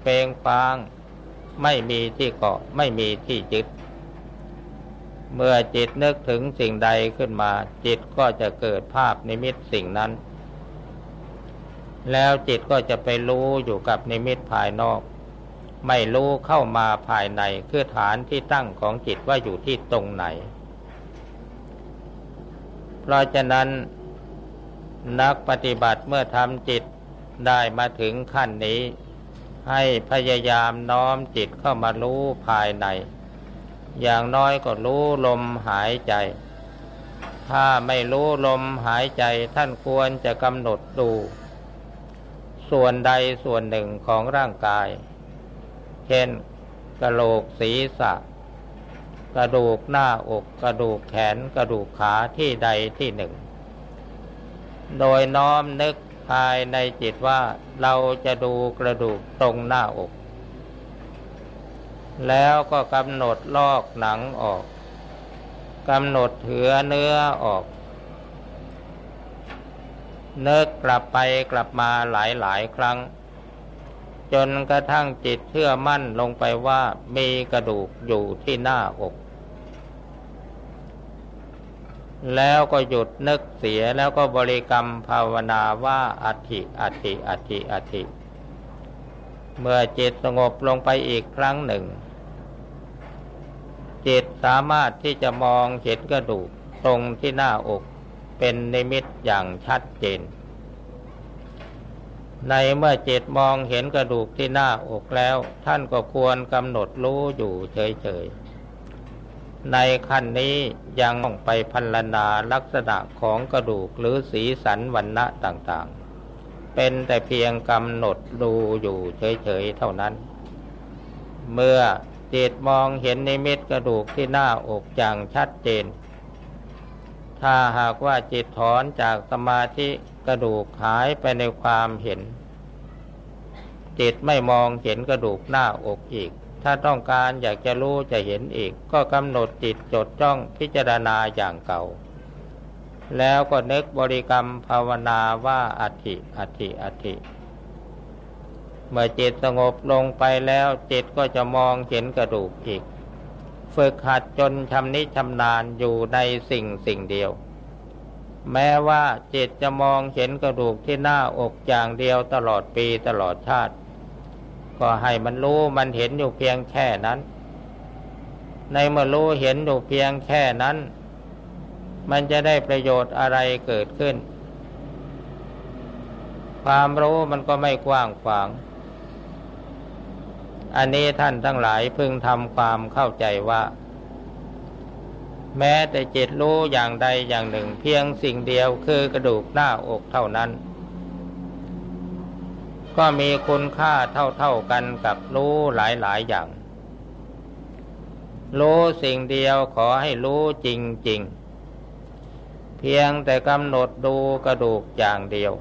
เปงฟาง ไม่มีที่เกาะไม่มีที่ยึดเมื่อจิตนึกถึงสิ่งใดขึ้นมา จิตก็จะเกิดภาพนิมิตสิ่งนั้น แล้วจิตก็จะไปรู้อยู่กับนิมิตภายนอก ไม่รู้เข้ามาภายในคือฐานที่ตั้งของจิตว่าอยู่ที่ตรงไหน เพราะฉะนั้นนักปฏิบัติเมื่อทำจิต ได้มาถึงขั้นนี้ ให้พยายามน้อมจิตเข้ามารู้ภายใน อย่างน้อยก็รู้ลมหายใจ ถ้าไม่รู้ลมหายใจท่านควรจะกำหนดดู ส่วนใดส่วนหนึ่งของร่างกาย เช่นกระโหลกศีรษะ กระดูกหน้าอกกระดูกแขนกระดูกขาที่ใดที่หนึ่ง โดยน้อมนึก ภายในจิตว่าเราจะดูกระดูกตรงหน้าอก แล้วก็กำหนดลอกหนังออกกำหนดเถือเนื้อออก เนึกกลับไปกลับมาหลายหลายครั้ง จนกระทั่งจิตเชื่อมั่นลงไปว่ามีกระดูกอยู่ที่หน้าอก แล้วก็หยุดนึกเสียแล้วก็บริกรรมภาวนาว่าอัติอัติอัติอัติเมื่อจิตสงบลงไปอีกครั้งหนึ่ง จิตสามารถที่จะมองเห็นกระดูกตรงที่หน้าอกเป็นนิมิตอย่างชัดเจน ในเมื่อจิตมองเห็นกระดูกที่หน้าอกแล้ว ท่านก็ควรกำหนดรู้อยู่เฉยๆ ในขั้นนี้ยังต้องไปพันลนาลักษณะของกระดูกหรือสีสันวันณะต่างๆ เป็นแต่เพียงกำหนดดูอยู่เฉยๆเท่านั้น เมื่อจิตมองเห็นนิมิตกระดูกที่หน้าอกอย่างชัดเจน ถ้าหากว่าจิตถอนจากสมาธิกระดูกหายไปในความเห็น จิตไม่มองเห็นกระดูกหน้าอกอีก ถ้าต้องการอยากจะรู้จะเห็นอีก ก็กำหนดจิตจดจ้องพิจารณาอย่างเก่า แล้วก็นึกบริกรรมภาวนาว่าอัติอัติอัติเมื่อจิตสงบลงไปแล้วจิตก็จะมองเห็นกระดูกอีก ฝึกหัดจนชำนิชำนาญอยู่ในสิ่งสิ่งเดียว แม้ว่าจิตจะมองเห็นกระดูกที่หน้าอกอย่างเดียวตลอดปีตลอดชาติ ก็ให้มันรู้มันเห็นอยู่เพียงแค่นั้น ในเมื่อรู้เห็นอยู่เพียงแค่นั้น มันจะได้ประโยชน์อะไรเกิดขึ้น ความรู้มันก็ไม่กว้างขวาง อันนี้ท่านทั้งหลายพึงทำความเข้าใจว่า แม้แต่จิตรู้อย่างใดอย่างหนึ่ง เพียงสิ่งเดียวคือกระดูกหน้าอกเท่านั้น ก็มีคุณค่าเท่าๆกันกับรู้หลายๆอย่าง รู้สิ่งเดียวขอให้รู้จริงๆ เพียงแต่กำหนดดูกระดูกอย่างเดียว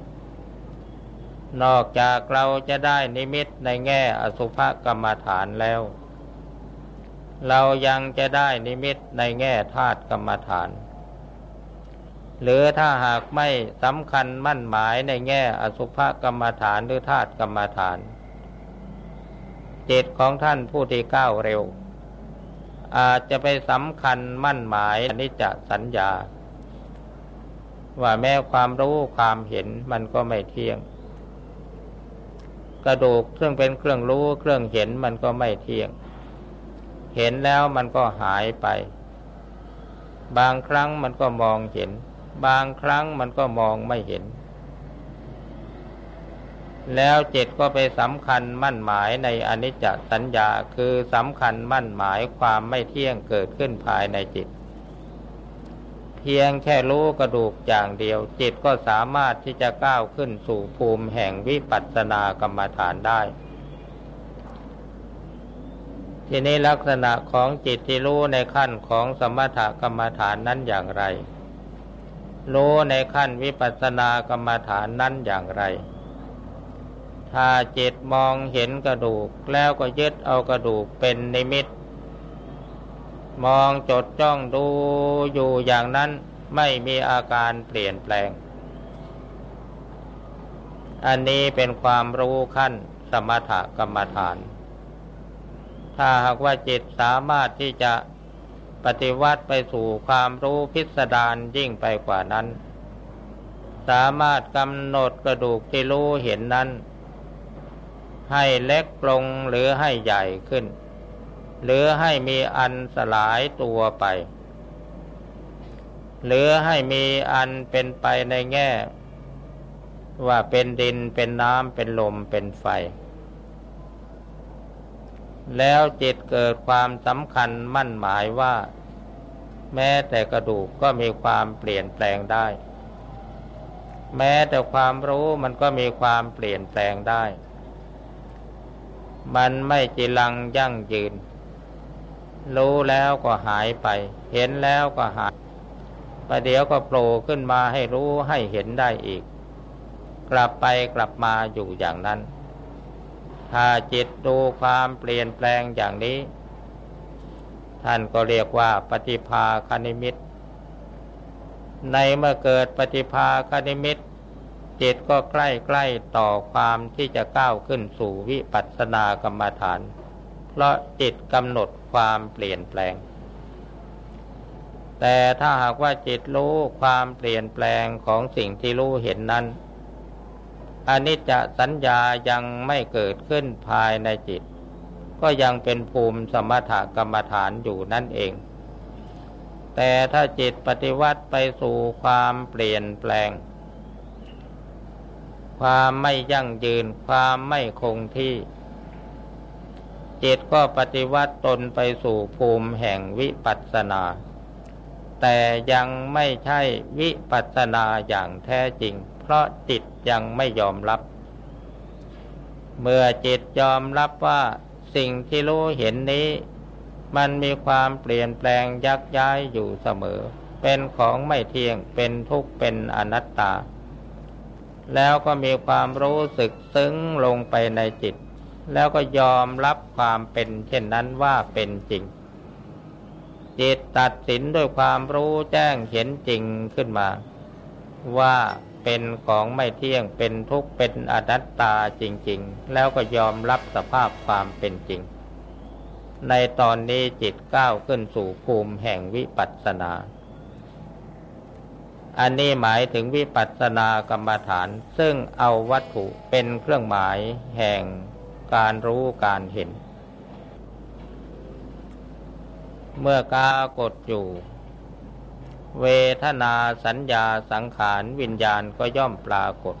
นอกจากเราจะได้นิมิตในแง่อสุภกรรมฐานแล้ว เรายังจะได้นิมิตในแง่ธาตุกรรมฐาน หรือถ้าหากไม่สำคัญมั่นหมายในแง่อสุภกรรมฐานหรือธาตุกรรมฐาน จิตของท่านผู้ที่ก้าวเร็ว อาจจะไปสำคัญมั่นหมายอนิจจสัญญา ว่าแม้ความรู้ความเห็นมันก็ไม่เที่ยง กระดูกซึ่งเป็นเครื่องรู้เครื่องเห็นมันก็ไม่เที่ยง เห็นแล้วมันก็หายไป บางครั้งมันก็มองเห็น บางครั้งมันก็มองไม่เห็น แล้วจิตก็ไปสำคัญมั่นหมายในอนิจจสัญญาคือสำคัญมั่นหมายความไม่เที่ยงเกิดขึ้นภายในจิต เพียงแค่รู้กระดูกอย่างเดียว จิตก็สามารถที่จะก้าวขึ้นสู่ภูมิแห่งวิปัสสนากรรมฐานได้ทีนี้ลักษณะของจิตที่รู้ในขั้นของสมถกรรมฐานนั้นอย่างไร รู้ในขั้นวิปัสสนากรรมฐานนั้นอย่างไร ถ้าจิตมองเห็นกระดูกแล้วก็ยึดเอากระดูกเป็นนิมิต มองจดจ้องดูอยู่อย่างนั้นไม่มีอาการเปลี่ยนแปลง อันนี้เป็นความรู้ขั้นสมถกรรมฐาน ถ้าหากว่าจิตสามารถที่จะ ปฏิวัติไปสู่ความรู้พิสดารยิ่งไปกว่านั้น สามารถกำหนดกระดูกที่รู้เห็นนั้น ให้เล็กลงหรือให้ใหญ่ขึ้น หรือให้มีอันสลายตัวไป หรือให้มีอันเป็นไปในแง่ ว่าเป็นดินเป็นน้ำเป็นลมเป็นไฟ แล้วจิตเกิดความสำคัญมั่นหมายว่า แม้แต่กระดูกก็มีความเปลี่ยนแปลงได้ แม้แต่ความรู้มันก็มีความเปลี่ยนแปลงได้ มันไม่จีรังยั่งยืน รู้แล้วก็หายไป เห็นแล้วก็หายประเดี๋ยวก็โผล่ขึ้นมาให้รู้ให้เห็นได้อีก กลับไปกลับมาอยู่อย่างนั้น ถ้าจิตดูความเปลี่ยนแปลงอย่างนี้ ท่านก็เรียกว่าปฏิภาคณิมิต ในเมื่อเกิดปฏิภาคณิมิต จิตก็ใกล้ใกล้ต่อความที่จะก้าวขึ้นสู่วิปัสสนากรรมฐาน เพราะจิตกำหนดความเปลี่ยนแปลง แต่ถ้าหากว่าจิตรู้ความเปลี่ยนแปลงของสิ่งที่รู้เห็นนั้น อนิจจสัญญายังไม่เกิดขึ้นภายในจิต ก็ยังเป็นภูมิสมถกรรมฐานอยู่นั่นเอง แต่ถ้าจิตปฏิวัติไปสู่ความเปลี่ยนแปลง ความไม่ยั่งยืนความไม่คงที่ จิตก็ปฏิวัติตนไปสู่ภูมิแห่งวิปัสสนา แต่ยังไม่ใช่วิปัสสนาอย่างแท้จริง เพราะจิตยังไม่ยอมรับ เมื่อจิตยอมรับว่าสิ่งที่รู้เห็นนี้ มันมีความเปลี่ยนแปลงยักย้ายอยู่เสมอ เป็นของไม่เที่ยงเป็นทุกข์เป็นอนัตตา แล้วก็มีความรู้สึกซึ้งลงไปในจิต แล้วก็ยอมรับความเป็นเช่นนั้นว่าเป็นจริงจิตตัดสินด้วยความรู้แจ้งเห็นจริงขึ้นมา ว่า เป็นของไม่เที่ยงเป็นทุกข์เป็นอนัตตาจริง ๆ แล้วก็ยอมรับสภาพความเป็นจริง ในตอนนี้จิตก้าวขึ้นสู่ภูมิแห่งวิปัสสนา อันนี้หมายถึงวิปัสสนากรรมฐาน ซึ่งเอาวัตถุเป็นเครื่องหมายแห่งการรู้การเห็น เมื่อกากดอยู่ เวทนาสัญญาสังขารวิญญาณก็ย่อมปรากฏ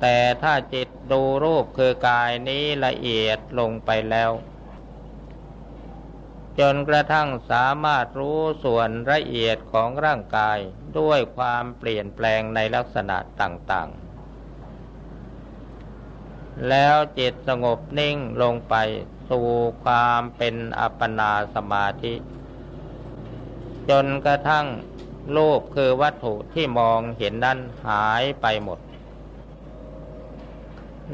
แต่ถ้าจิตดูรูปคือกายนี้ละเอียดลงไปแล้ว จนกระทั่งสามารถรู้ส่วนละเอียดของร่างกายด้วยความเปลี่ยนแปลงในลักษณะต่าง ๆแล้วจิตสงบนิ่งลงไปสู่ความเป็นอัปปนาสมาธิ จนกระทั่งรูปคือวัตถุที่มองเห็นนั้นหายไปหมด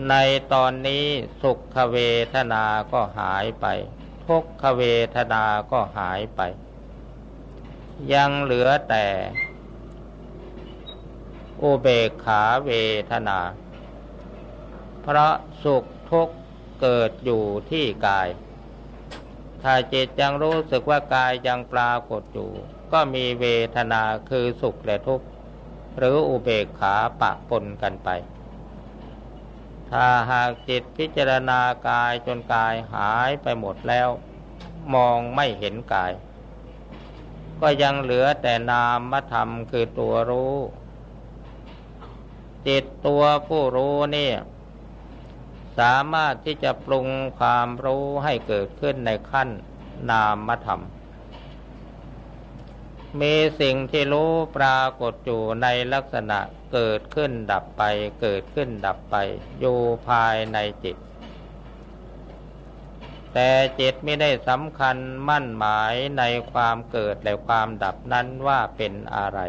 ในตอนนี้สุขเวทนาก็หายไป ทุกขเวทนาก็หายไป ยังเหลือแต่อุเบกขาเวทนา เพราะสุขทุกข์เกิดอยู่ที่กาย ถ้าจิตยังรู้สึกว่ากายยังปรากฏอยู่ ก็มีเวทนาคือสุขและทุกข์ หรืออุเบกขาปะปนกันไป ถ้าหากจิตพิจารณากายจนกายหายไปหมดแล้ว มองไม่เห็นกาย ก็ยังเหลือแต่นามธรรมคือตัวรู้ จิตตัวผู้รู้นี่ สามารถที่จะปรุงความรู้ให้เกิดขึ้นในขั้นนามธรรม มีสิ่งที่รู้ปรากฏอยู่ในลักษณะเกิดขึ้นดับไป เกิดขึ้นดับไป อยู่ภายในจิต แต่จิตไม่ได้สำคัญมั่นหมายในความเกิดและความดับนั้นว่าเป็นอะไร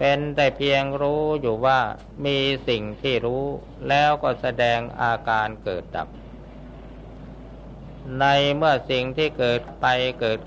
เป็นแต่เพียงรู้อยู่ว่ามีสิ่งที่รู้แล้วก็แสดงอาการเกิดดับ ในเมื่อสิ่งที่เกิดไปเกิด